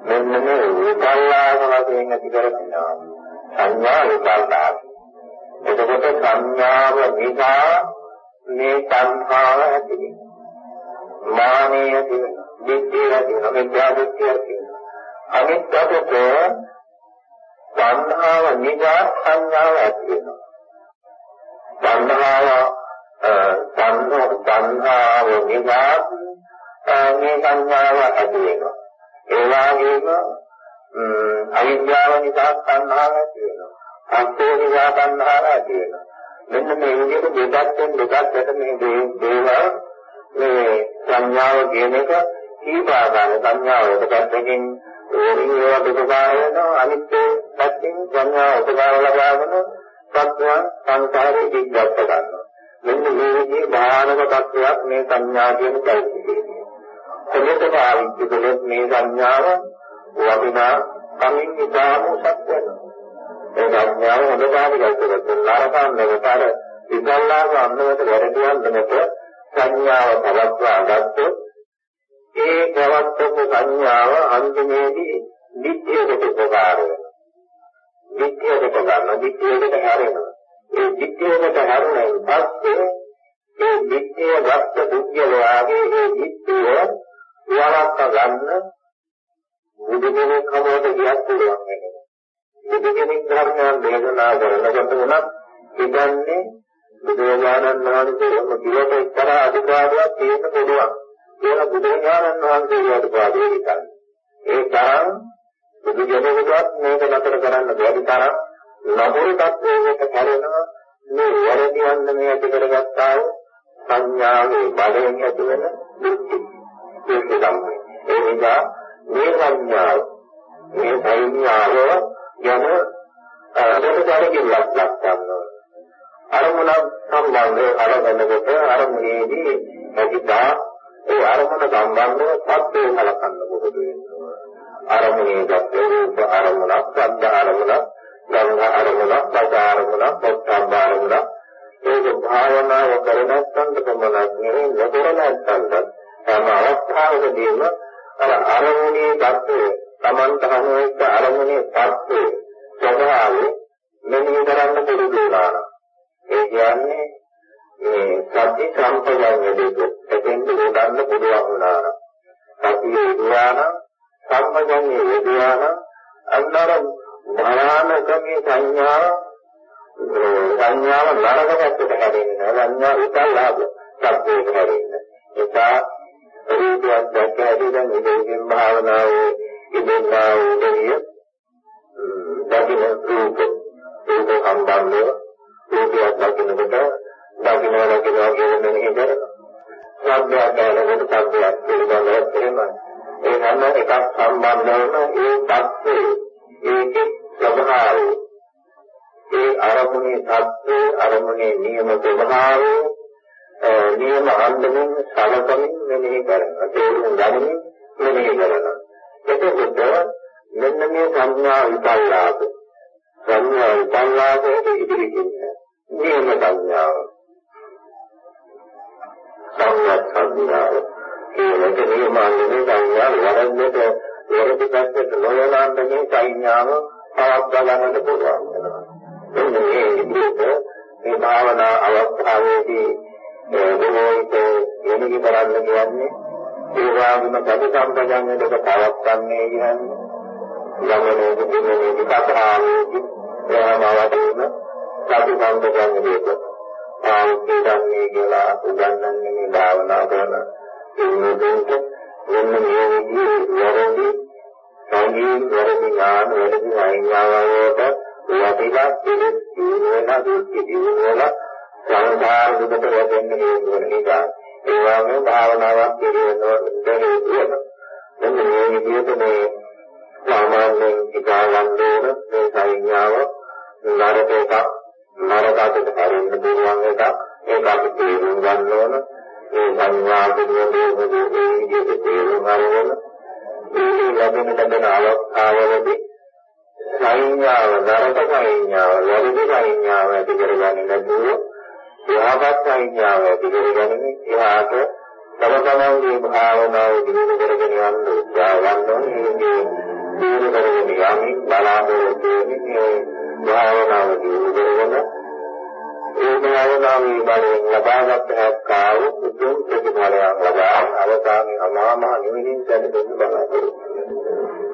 මෙන්න මේ විපල්ලාස වශයෙන් ඇති කරගන්නවා සංඥා විපල්ලාස එතකොට සංඥාව නිසා මේ සංඛාර ඇති වෙනවා. මානෙය ඇති වෙනවා. දිට්ඨිය ඇති වෙනවා. මිත්‍යා දෘෂ්ටිය ඇති වෙනවා. අනිත් අතට සංහාව නිසා සංඥාව ඇති වෙනවා. සංහාව සංහාව නිසා මේ සංඥාව ඇති වෙනවා. ඒ වගේම අවිද්‍යාව නිසා සංහාව ඇති වෙනවා. අත්ේ නිසා සංහාව ඇති වෙනවා. මෙන්න මේ විදිහට දෙපැත්තෙන් දෙපැත්තට මේ දේවල් මේ සංඥාව කියන එක කීපාදාන සංඥාව දෙපැත්තකින් ඕනින් ඒවා දෙකපාර වෙනවා අනිත් පැත්තෙන් සංඥාව උපකාර ලබාගෙන සත්‍යයන් සංසාරේ දිග්ගත් ගන්නවා මෙන්න මේ විදිහේ භාවනක තත්වයක් මේ සංඥා කියන চৈতසිකේ. කොහෙද පාවිච්චි කළොත් මේ සංඥාව වටිනා කමින් ඉතාම උසස් වෙනවා. ඒ සංඥාව හොඳ පාවිච්චි කරලා ලාරකන්නකට විකල්ලාක අන්නවට වැරදිවන්නකට සංඥාව පවත්වා ගත්තොත් ඒ පවත්වපු සංඥාව අන්තිමේදී නිත්‍යයට උපකාර වෙනවා. නිත්‍යයට ගන්න නිත්‍යයට හැරෙනවා. ඒ ධිට්ඨියකට හැරුණෙන් පස්සේ ඒ ධිට්ඨිය වස්ත දුක්ඛලයාගේ ඒ ධිට්ඨිය වරක්ක ගන්න බුදුගෙනෙක් කමකට ගියත් පුළුවන් වෙනවා. බුදුගෙනෙක් ධර්මයන් දේශනා කරනකොට උනත් ඉදන්නේ බුදුරජාණන් වහන්සේම කිලෝට එක්තරා අධිකාරියක් තියෙන්න පුළුවන්. කියලා බුදුරජාණන් වහන්සේ අධිකාරිය හිතන්නේ. ඒ තරම් බුදුගෙනෙකුට මේක නතර කරන්න බැරි තරම් නබුරු තත්වයකට කැරෙනවා මේ වැරදි යන්න මේ ඇති කරගත්තා වූ සංඥාවේ බලයෙන් ඇති වෙන දෘෂ්ටි ඒක තමයි ඒ නිසා මේ සංඥාව මේ සංඥාව යන අරමුණකින් ලක්ලක් ගන්නවා අරමුණ සම්බන්ධව අරගෙනකොට අරමුණේදී ඇතිදා ඒ අරමුණ සම්බන්ධව සත්‍යය කලකන්න පොදු වෙනවා අරමුණේ දැක්කේ රූප අරමුණක් ශබ්ද අරමුණක් ගංග අරමුණක්, පද අරමුණක්, පොත්සබ්බ අරමුණක් ඒක භාවනාව කරනස්සන්ට පමණක් නෙවෙයි නොකරන නැත්නම් හැම අවස්ථාවකදීම අර අරමුණේ தත්ත්වය Tamanta හමුවෙච්ච අරමුණේ தත්ත්වය ස්වභාවය මෙනෙහි කරන්න පුරුදු වෙනවා. ඒ කියන්නේ මේ සත්‍ය සම්පජාන්‍ය දෙක එතෙන්ද ගොඩන්න පුළුවන් වුණා. සතියේ ඉඳාන සම්පජාන්‍ය වේදනාන අන්නර භයානක මේ සංඥාව සංඥාව නරක පැත්තට හැරෙන්නේ සංඥා විකල්ලාභ සත්‍යයට හැරෙන්නේ ඒකා රූපයක් දැක්ක හැටි දැන් ඉදිරියෙන් භාවනාවේ ඉඳලා උදේිය දකින්න රූප රූප සම්බන්ධව රූපයක් දකින්නකොට දකින්න දකින්න කියන මෙනෙහි කරනවා සබ්දයක් දැනනකොට සබ්දයක් පිළිබඳව එහෙමයි. ඒ හැම එකක් සම්බන්ධවම ඒ தත්ත්වයේ ඒකේ ස්වභාවය ඒ අරමුණේ தත්ත්වය අරමුණේ නියම ස්වභාවය නියම අන්දමින් සලකමින් මෙනෙහි කරනවා තේරුම් ගනිමින් මෙනෙහි කරනවා එතකොට මෙන්න මේ සංඥා විපල්ලාස සංඥා විපල්ලාසයේ ඉදිරියට නියම සංඥාව. සංඥා සංඥාව ඒකට නියම අන්දමින් සංඥා වරද්දට වැරදි පැත්තට නොයනාන්න මේ සංඥාව පවත්වා ගන්නට පුළුවන් වෙනවා. එන්නේ මේ විදිහට මේ භාවනා අවස්ථාවේදී බොහෝවිට එනිදි කරන්න කියන්නේ ඒ වගේම සති සම්පජන්යකට පවත්වන්නේ කියන්නේ ළමනේ දුන්නේ කතාවේදී එයාමවදීම සති සම්පජන්යේක පාවිච්චි කරන්නේ කියලා උගන්වන්නේ මේ භාවනා කරන ඉන්නකොට මෙන්න මේ විදිහේ වැරදි සංගීත වැරදි ඥාන වැරදි සංඥාවලට වටිලා පිළිත් වෙන දුක්ඛ ජීවවල සංසාර දුකට වැටෙන්නේ හේතු වෙන නිසා ඒ වගේ භාවනාවක් පිළිවෙලවට දෙන්න මෙන්න මේ විදිහට මේ සාමාන්‍යයෙන් ඉකාලන්දේන මේ සංඥාව නරක එකක් ඒක අපි තේරුම් ගන්න ඕන. ඒ සංඥා පිළිබඳව මේ විදිහට තේරුම් ගන්න ලැබෙන ලැබෙන අවස්ථාවලදී සංඥාව නරක සංඥාව වැරදි සංඥාව ඇති කරගන්නේ නැතුව යහපත් සංඥාව ඇති කරගන්නේ එහාට තම තමන්ගේ භාවනාව දිනු කරගෙන යන්න උත්සාහ ගන්නවා මේ දිනු කරගෙන යමින් බලාපොරොත්තු වෙන්නේ භාවනාව දිනු කරගෙන ඒ භාවනාවේ බලයෙන් ලබාගත් හැක්කාව උතුම් ප්‍රතිඵලයක් ලබා අවසානයේ අමාමහ නිවිදින් දැනෙන්න බලාපොරොත්තු වෙනවා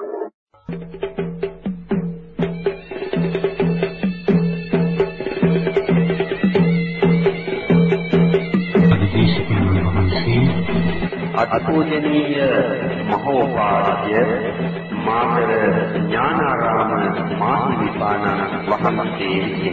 අත්පූජනීය මහෝපාද්‍ය මාතර ඥානාරාම මාහිමිපාණන් වහන්සේ